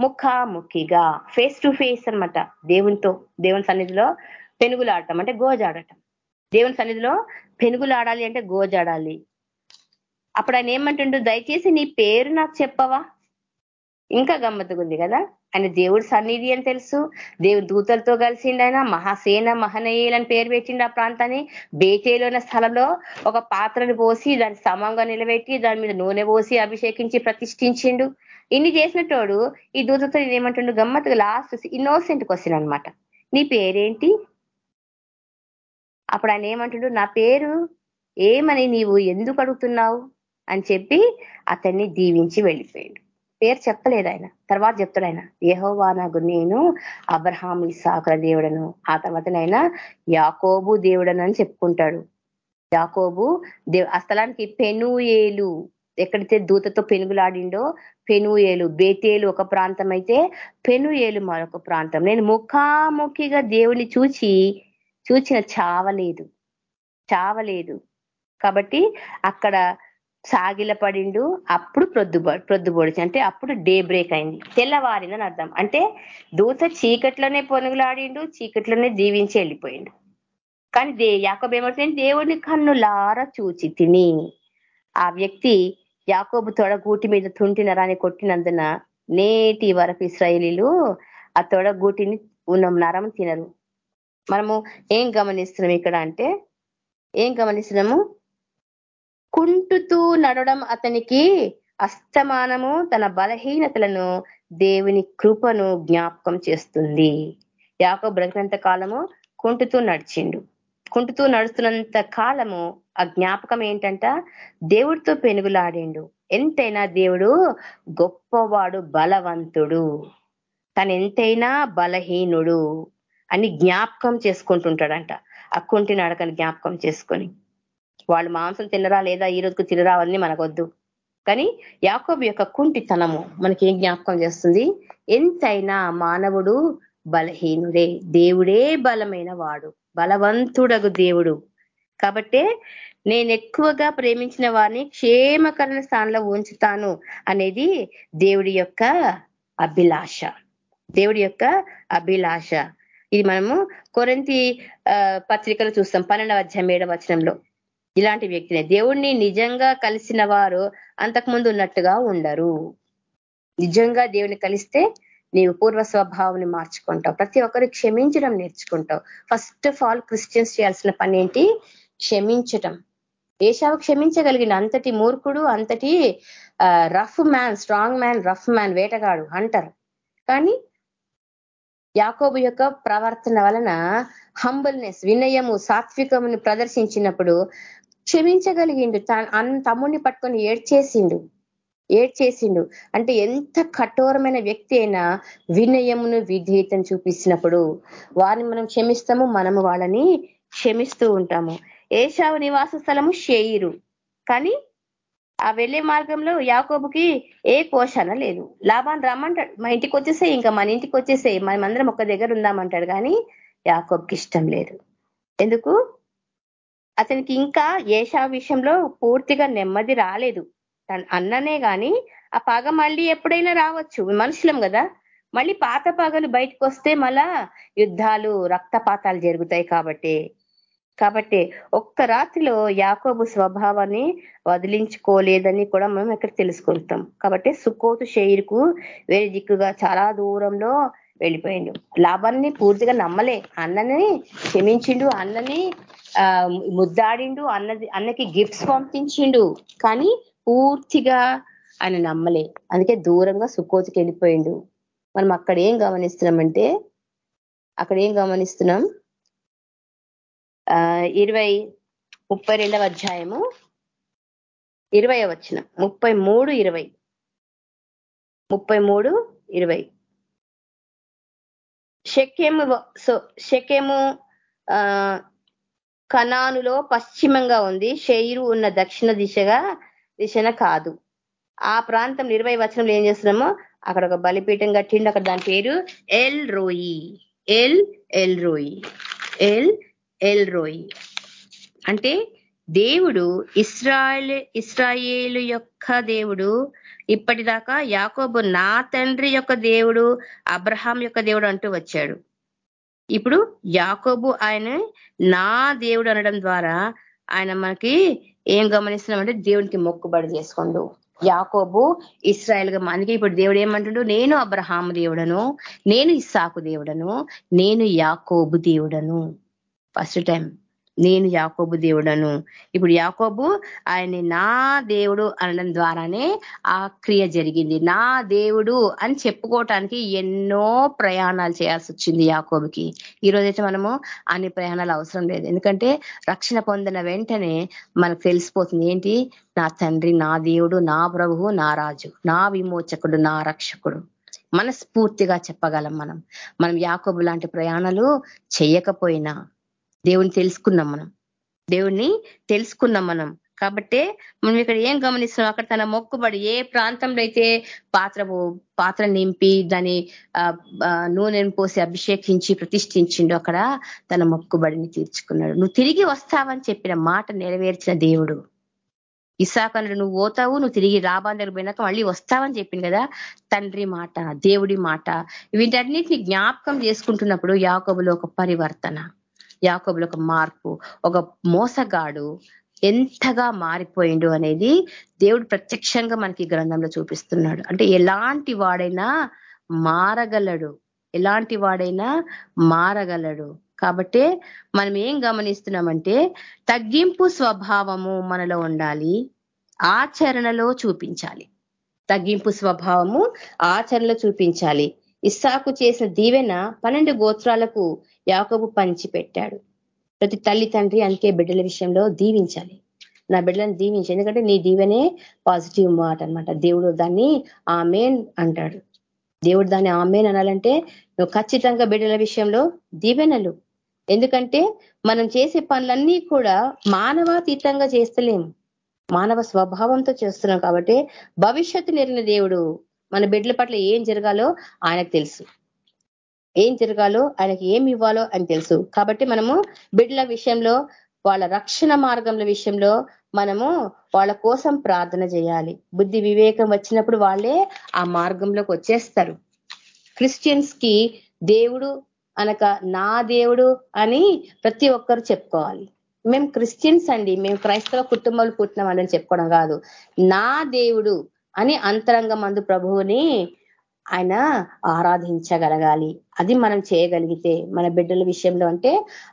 ముఖాముఖిగా ఫేస్ టు ఫేస్ అనమాట దేవునితో దేవుని సన్నిధిలో పెనుగులాడటం అంటే గోజాడటం. దేవుని సన్నిధిలో పెనుగులాడాలి అంటే గోజాడాలి. అప్పుడు ఆయన ఏమంటుండు? దయచేసి నీ పేరు నాకు చెప్పవా? ఇంకా గమ్మత్తుకుంది కదా? ఆయన దేవుడు సన్నిధి అని తెలుసు. దేవుడు దూతలతో కలిసిండు ఆయన. మహాసేన మహనయ్యలని పేరు పెట్టిండు ఆ ప్రాంతాన్ని. బేచేలోని స్థలంలో ఒక పాత్రను పోసి దాన్ని సమంగా నిలబెట్టి దాని మీద నూనె పోసి అభిషేకించి ప్రతిష్ఠించిండు. ఇన్ని చేసినట్టోడు ఈ దూతతో ఏమంటుండు గమ్మత్తుగా లాస్ట్ ఇన్నోసెంట్ క్వశ్చన్ అనమాట నీ పేరేంటి? అప్పుడు ఆయన ఏమంటుండు? నా పేరు ఏమని నీవు ఎందుకు అడుగుతున్నావు? అని చెప్పి అతన్ని దీవించి వెళ్ళిపోయాడు. పేరు చెప్పలేదు ఆయన. తర్వాత చెప్తాడు ఆయన. ఏహోవా నాకు నేను అబ్రహాం ఇసాకుల దేవుడను. ఆ తర్వాత ఆయన యాకోబు దేవుడను అని చెప్పుకుంటాడు. యాకోబు దేవ్ ఆ స్థలానికి పెనుయేలు. ఎక్కడైతే దూతతో పెనుగులాడిండో పెనుయేలు బేతేలు ఒక ప్రాంతం అయితే పెనుయేలు మరొక ప్రాంతం. నేను ముఖాముఖిగా దేవుని చూచి చూచిన చావలేదు. చావలేదు. కాబట్టి అక్కడ సాగిల పడిండు అప్పుడు ప్రొద్దు ప్రొద్దుబొడిచి అంటే అప్పుడు డే బ్రేక్ అయింది. తెల్లవారిందని అర్థం. అంటే దూత చీకట్లోనే పొనుగులాడిండు చీకట్లోనే జీవించి వెళ్ళిపోయిండు. కానీ దే యాకబేమంటే దేవుని కన్నులారా చూచి తిని. ఆ వ్యక్తి యాకోబు తొడగూటి మీద తుంటి నరాన్ని కొట్టినందున నేటి వరకు ఇస్రాయేలీలు ఆ తొడగూటిని ఉన్న నరం తినరు. మనము ఏం గమనిస్తున్నాం ఇక్కడ అంటే ఏం గమనిస్తున్నాము? కుంటుతూ నడవడం అతనికి అస్తమానము తన బలహీనతలను దేవుని కృపను జ్ఞాపకం చేస్తుంది. యాకో బ్రతికినంత కాలము కుంటుతూ నడిచిండు. కుంటుతూ నడుస్తున్నంత కాలము ఆ జ్ఞాపకం ఏంటంట? దేవుడితో పెనుగులాడిండు. ఎంతైనా దేవుడు గొప్పవాడు బలవంతుడు. తను ఎంతైనా బలహీనుడు అని జ్ఞాపకం చేసుకుంటుంటాడంట. ఆ కుంటి నడకని జ్ఞాపకం చేసుకొని. వాళ్ళు మాంసం తినరా లేదా ఈ రోజుకు తినరావని మనకొద్దు. కానీ యాకోబు యొక్క కుంటితనము మనకి ఏం జ్ఞాపకం చేస్తుంది? ఎంతైనా మానవుడు బలహీనుడే దేవుడే బలమైన వాడు. బలవంతుడగు దేవుడు. కాబట్టే నేను ఎక్కువగా ప్రేమించిన వారిని క్షేమకరణ స్థానంలో ఉంచుతాను అనేది దేవుడి యొక్క అభిలాష. దేవుడి యొక్క అభిలాష. ఇది మనము కొరంతి పత్రికలు చూస్తాం పన్నెండవ అధ్యాయం ఏడవ వచనంలో. ఇలాంటి వ్యక్తిని దేవుణ్ణి నిజంగా కలిసిన వారు అంతకుముందు ఉన్నట్టుగా ఉండరు. నిజంగా దేవుని కలిస్తే నీవు పూర్వ స్వభావాన్ని మార్చుకుంటావు. ప్రతి ఒక్కరు క్షమించడం నేర్చుకుంటావు. ఫస్ట్ ఆఫ్ ఆల్ క్రిస్టియన్స్ చేయాల్సిన పని ఏంటి? క్షమించటం. ఏషావు క్షమించగలిగిన అంతటి మూర్ఖుడు అంతటి rough man strong man rough man వేటగాడు అంటారు. కానీ యాకోబు యొక్క ప్రవర్తన వలన హంబల్నెస్ వినయము సాత్వికమును ప్రదర్శించినప్పుడు క్షమించగలిగిండు తమ్ముడిని పట్టుకొని ఏడ్చేసిండు. ఏడ్చేసిండు. అంటే ఎంత కఠోరమైన వ్యక్తి అయినా వినయమును విధేయతను చూపిస్తున్నప్పుడు వారిని మనం క్షమిస్తాము మనము వాళ్ళని క్షమిస్తూ ఉంటాము. ఏషావు నివాస స్థలము షేయిరు. కానీ ఆ వెళ్ళే మార్గంలో యాకోబుకి ఏ పోషణ లేదు. లాభాన్ రమ్మంటాడు మా ఇంటికి వచ్చేసే ఇంకా మన ఇంటికి వచ్చేసే మనమందరం ఒక్క దగ్గర ఉందామంటాడు కానీ యాకోబ్కి ఇష్టం లేదు. ఎందుకు? అతనికి ఇంకా ఏషా విషయంలో పూర్తిగా నెమ్మది రాలేదు. తన అన్ననే కానీ ఆ పగ మళ్ళీ ఎప్పుడైనా రావచ్చు. మనుషులం కదా. మళ్ళీ పాత పగలు బయటకు వస్తే మళ్ళా యుద్ధాలు రక్తపాతాలు జరుగుతాయి కాబట్టి. కాబట్టి ఒక్క రాత్రిలో యాకోబు స్వభావాన్ని వదిలించుకోలేదని కూడా మనం ఇక్కడ తెలుసుకుంటాం. కాబట్టి సుకోతు షెయిర్కు వేరే దిక్కుగా చాలా దూరంలో వెళ్ళిపోయిండు. లాభాన్ని పూర్తిగా నమ్మలే. అన్నని క్షమించిండు అన్నని ముద్దాడిండు అన్నది అన్నకి గిఫ్ట్స్ పంపించిండు. కానీ పూర్తిగా ఆయన నమ్మలే. అందుకే దూరంగా సుకోతికి వెళ్ళిపోయిండు. మనం అక్కడ ఏం గమనిస్తున్నామంటే అక్కడ ఏం గమనిస్తున్నాం? ఇరవై ముప్పై రెండవ అధ్యాయము ఇరవై వచ్చిన ముప్పై మూడు ఇరవై. ముప్పై మూడు ఇరవై. షకేము షకేము కనానులో పశ్చిమంగా ఉంది. షెయిరు ఉన్న దక్షిణ దిశగా దిశన కాదు. ఆ ప్రాంతం ఇరవై వచనంలో ఏం చేస్తున్నామో? అక్కడ ఒక బలిపీఠం కట్టిండు. అక్కడ దాని పేరు El Roi. El El Roi. El El Roi. అంటే దేవుడు ఇస్రాయల్ ఇస్రాయేలు యొక్క దేవుడు ఇప్పటిదాకా యాకోబు నా తండ్రి యొక్క దేవుడు అబ్రహాం యొక్క దేవుడు అంటూ వచ్చాడు. ఇప్పుడు యాకోబు ఆయన నా దేవుడు అనడం ద్వారా ఆయన మనకి ఏం గమనిస్తున్నామంటే దేవునికి మొక్కుబడి చేసుకోండు యాకోబు ఇస్రాయల్గా మనకి ఇప్పుడు దేవుడు ఏమంటుండు? నేను అబ్రహాము దేవుడను నేను ఇస్సాకు దేవుడను నేను యాకోబు దేవుడను. ఫస్ట్ టైం నేను యాకోబు దేవుడను. ఇప్పుడు యాకోబు ఆయన్ని నా దేవుడు అనడం ద్వారానే ఆ క్రియ జరిగింది. నా దేవుడు అని చెప్పుకోవటానికి ఎన్నో ప్రయాణాలు చేయాల్సి వచ్చింది యాకోబుకి. ఈ రోజైతే మనము అన్ని ప్రయాణాలు అవసరం లేదు. ఎందుకంటే రక్షణ పొందిన వెంటనే మనకు తెలిసిపోతుంది ఏంటి? నా తండ్రి నా దేవుడు నా ప్రభువు నా రాజు నా విమోచకుడు నా రక్షకుడు. మనస్ఫూర్తిగా చెప్పగలం మనం. మనం యాకోబు లాంటి ప్రయాణాలు చేయకపోయినా దేవుని తెలుసుకున్నాం మనం. దేవుణ్ణి తెలుసుకున్నాం మనం. కాబట్టే మనం ఇక్కడ ఏం గమనిస్తున్నాం? అక్కడ తన మొక్కుబడి ఏ ప్రాంతంలో అయితే పాత్ర పాత్ర నింపి దాని నూనెను పోసి అభిషేకించి ప్రతిష్ఠించిండు అక్కడ తన మొక్కుబడిని తీర్చుకున్నాడు. నువ్వు తిరిగి వస్తావని చెప్పిన మాట నెరవేర్చిన దేవుడు. ఇసాకనుడు నువ్వు పోతావు నువ్వు తిరిగి రాబాందరు పోయినాక మళ్ళీ వస్తావని చెప్పింది కదా తండ్రి మాట దేవుడి మాట. వీటన్నిటిని జ్ఞాపకం చేసుకుంటున్నప్పుడు యాకబులో ఒక పరివర్తన. యాకబులో ఒక మార్పు ఒక మోసగాడు ఎంతగా మారిపోయిండు అనేది దేవుడు ప్రత్యక్షంగా మనకి గ్రంథంలో చూపిస్తున్నాడు. అంటే ఎలాంటి వాడైనా మారగలడు. ఎలాంటి వాడైనా మారగలడు. కాబట్టి మనం ఏం గమనిస్తున్నామంటే తగ్గింపు స్వభావము మనలో ఉండాలి ఆచరణలో చూపించాలి. తగ్గింపు స్వభావము ఆచరణలో చూపించాలి. ఇస్సాకు చేసిన దీవెన పన్నెండు గోత్రాలకు యాకబు పంచి పెట్టాడు ప్రతి తల్లి తండ్రి అందుకే బిడ్డల విషయంలో దీవించాలి. నా బిడ్డలను దీవించి. ఎందుకంటే నీ దీవెనే పాజిటివ్ మాట అనమాట దేవుడు దాన్ని ఆమెన్ అంటాడు. దేవుడు దాన్ని ఆమెన్ అనాలంటే నువ్వు ఖచ్చితంగా బిడ్డల విషయంలో దీవెనలు. ఎందుకంటే మనం చేసే పనులన్నీ కూడా మానవాతీతంగా చేస్తలేము. మానవ స్వభావంతో చేస్తున్నాం కాబట్టి భవిష్యత్తు నెరిగిన దేవుడు మన బిడ్డల పట్ల ఏం జరగాలో ఆయనకు తెలుసు. ఏం జరగాలో ఆయనకి ఏమి ఇవ్వాలో అని తెలుసు. కాబట్టి మనము బిడ్డల విషయంలో వాళ్ళ రక్షణ మార్గంల విషయంలో మనము వాళ్ళ కోసం ప్రార్థన చేయాలి. బుద్ధి వివేకం వచ్చినప్పుడు వాళ్ళే ఆ మార్గంలోకి వచ్చేస్తారు. క్రిస్టియన్స్కి దేవుడు అనక నా దేవుడు అని ప్రతి ఒక్కరు చెప్పుకోవాలి. మేము క్రిస్టియన్స్ అండి. మేము క్రైస్తవ కుటుంబాలు పుట్టినామని చెప్పుకోవడం కాదు. నా దేవుడు అని అంతరంగ మందు ప్రభువుని ఆయన ఆరాధించగలగాలి. అది మనం చేయగలిగితే మన బిడ్డల విషయంలో అంటే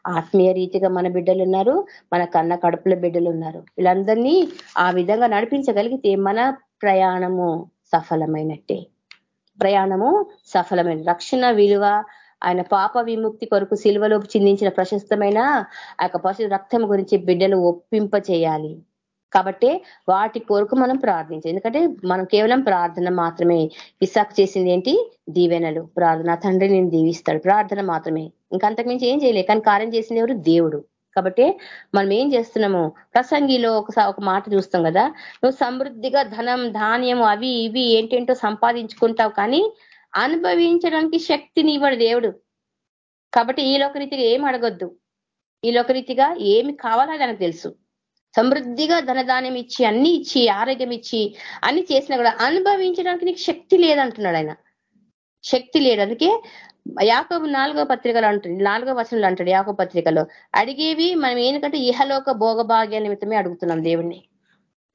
ఆత్మీయ రీతిగా మన బిడ్డలు ఉన్నారు మన కన్న కడుపుల బిడ్డలు ఉన్నారు వీళ్ళందరినీ ఆ విధంగా నడిపించగలిగితే మన ప్రయాణము సఫలమైనట్టే. ప్రయాణము సఫలమైన రక్షణ విలువ ఆయన పాప విముక్తి కొరకు శిలువలో చిందించిన ప్రశస్తమైన ఆ యొక్క పశు రక్తం గురించి బిడ్డలు ఒప్పింప చేయాలి కాబట్టి వాటి కొరకు మనం ప్రార్థించాలి ఎందుకంటే మనం కేవలం ప్రార్థన మాత్రమే. ఇసాక్ చేసింది ఏంటి? దీవెనలు ప్రార్థన. తండ్రి నేను దీవిస్తాడు. ప్రార్థన మాత్రమే. ఇంకంతకుమించి ఏం చేయలే కానీ కార్యం చేసింది ఎవరు? దేవుడు. కాబట్టి మనం ఏం చేస్తున్నాము? ప్రసంగిలో ఒకసారి ఒక మాట చూస్తాం కదా? నువ్వు సమృద్ధిగా ధనం ధాన్యం అవి ఇవి ఏంటేంటో సంపాదించుకుంటావు కానీ అనుభవించడానికి శక్తిని ఇవ్వడు దేవుడు. కాబట్టి ఈ లోకరీతిగా ఏం అడగొద్దు. ఈ లోకరీతిగా ఏమి కావాలో ఆయనకు తెలుసు. సమృద్ధిగా ధనధాన్యం ఇచ్చి అన్ని ఇచ్చి ఆరోగ్యం ఇచ్చి అన్ని చేసినా కూడా అనుభవించడానికి నీకు శక్తి లేదంటున్నాడు ఆయన. శక్తి లేడు అందుకే యాకబు నాలుగో పత్రికలు అంటుంది నాలుగో వచనంలో అంటాడు యాకో పత్రికలో అడిగేవి మనం ఏంటంటే ఇహలోక భోగభాగ్యాల నిమిత్తమే అడుగుతున్నాం దేవుణ్ణి.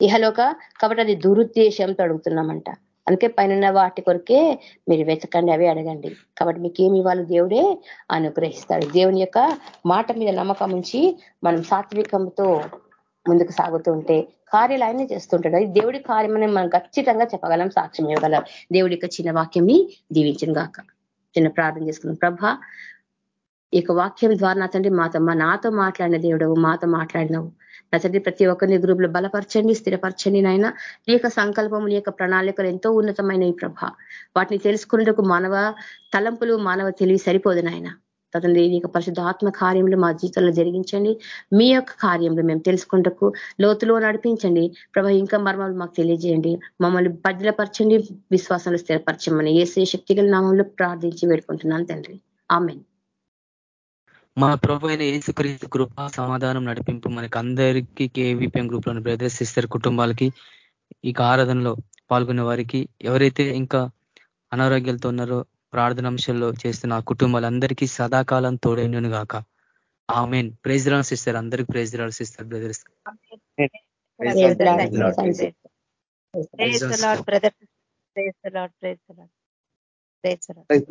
ఇహలోక కాబట్టి అది దురుద్దేశంతో అడుగుతున్నామంట. అందుకే పైన వాటి కొరకే మీరు వెతకండి అవి అడగండి. కాబట్టి మీకు ఏమి ఇవ్వాలి దేవుడే అనుగ్రహిస్తాడు. దేవుని యొక్క మాట మీద నమ్మకం ఉంచి మనం సాత్వికంతో ముందుకు సాగుతుంటే కార్యాలు ఆయనే చేస్తుంటాడు. అది దేవుడి కార్యమని మనం ఖచ్చితంగా చెప్పగలం సాక్ష్యం ఇవ్వగలం. దేవుడి యొక్క చిన్న వాక్యంని దీవించిన గాక. చిన్న ప్రార్థన చేసుకున్నాం ప్రభ ఈ వాక్యం ద్వారా నా తండ్రి మాతో మా నాతో మాట్లాడిన దేవుడు మాతో మాట్లాడినావు. నా తండ్రి ప్రతి ఒక్కరిని గ్రూప్లో బలపరచండి స్థిరపరచండి నాయన. నీ యొక్క సంకల్పము నీ యొక్క ప్రణాళికలు ఎంతో ఉన్నతమైన ఈ ప్రభ. వాటిని తెలుసుకునేందుకు మానవ తలంపులు మానవ తెలివి సరిపోదు నాయన. తండ్రి నీ యొక్క పరిశుద్ధాత్మ కార్యములు మా జీవితంలో జరిగించండి. మీ యొక్క కార్యంలో మేము తెలుసుకుంటకు లోతులో నడిపించండి. ప్రభా ఇంకా మర్మాలు మాకు తెలియజేయండి. మమ్మల్ని బదిలపరచండి విశ్వాసంలో స్థిరపరచమని ఏసే శక్తిగల నామంలో ప్రార్థించి వేడుకుంటున్నాను తండ్రి. ఆమెన్. మా ప్రభు అయిన ఏసుక్రీస్తు కృప సమాధానం నడిపింపు మనకి అందరికీ కేవీపీఎం గ్రూప్లోని బ్రదర్స్ సిస్టర్ కుటుంబాలకి ఈ ఆరాధనలో పాల్గొనే వారికి ఎవరైతే ఇంకా అనారోగ్యాలతో ఉన్నారో ప్రార్థన అంశంలో చేస్తున్న ఆ కుటుంబాలందరికీ సదాకాలం తోడైనను గాక. ఆమెన్. ప్రైజ్ రాల్స్ ఇస్తారు అందరికి ప్రైజ్ రాల్స్ ఇస్తారు బ్రదర్స్ బ్రదర్స్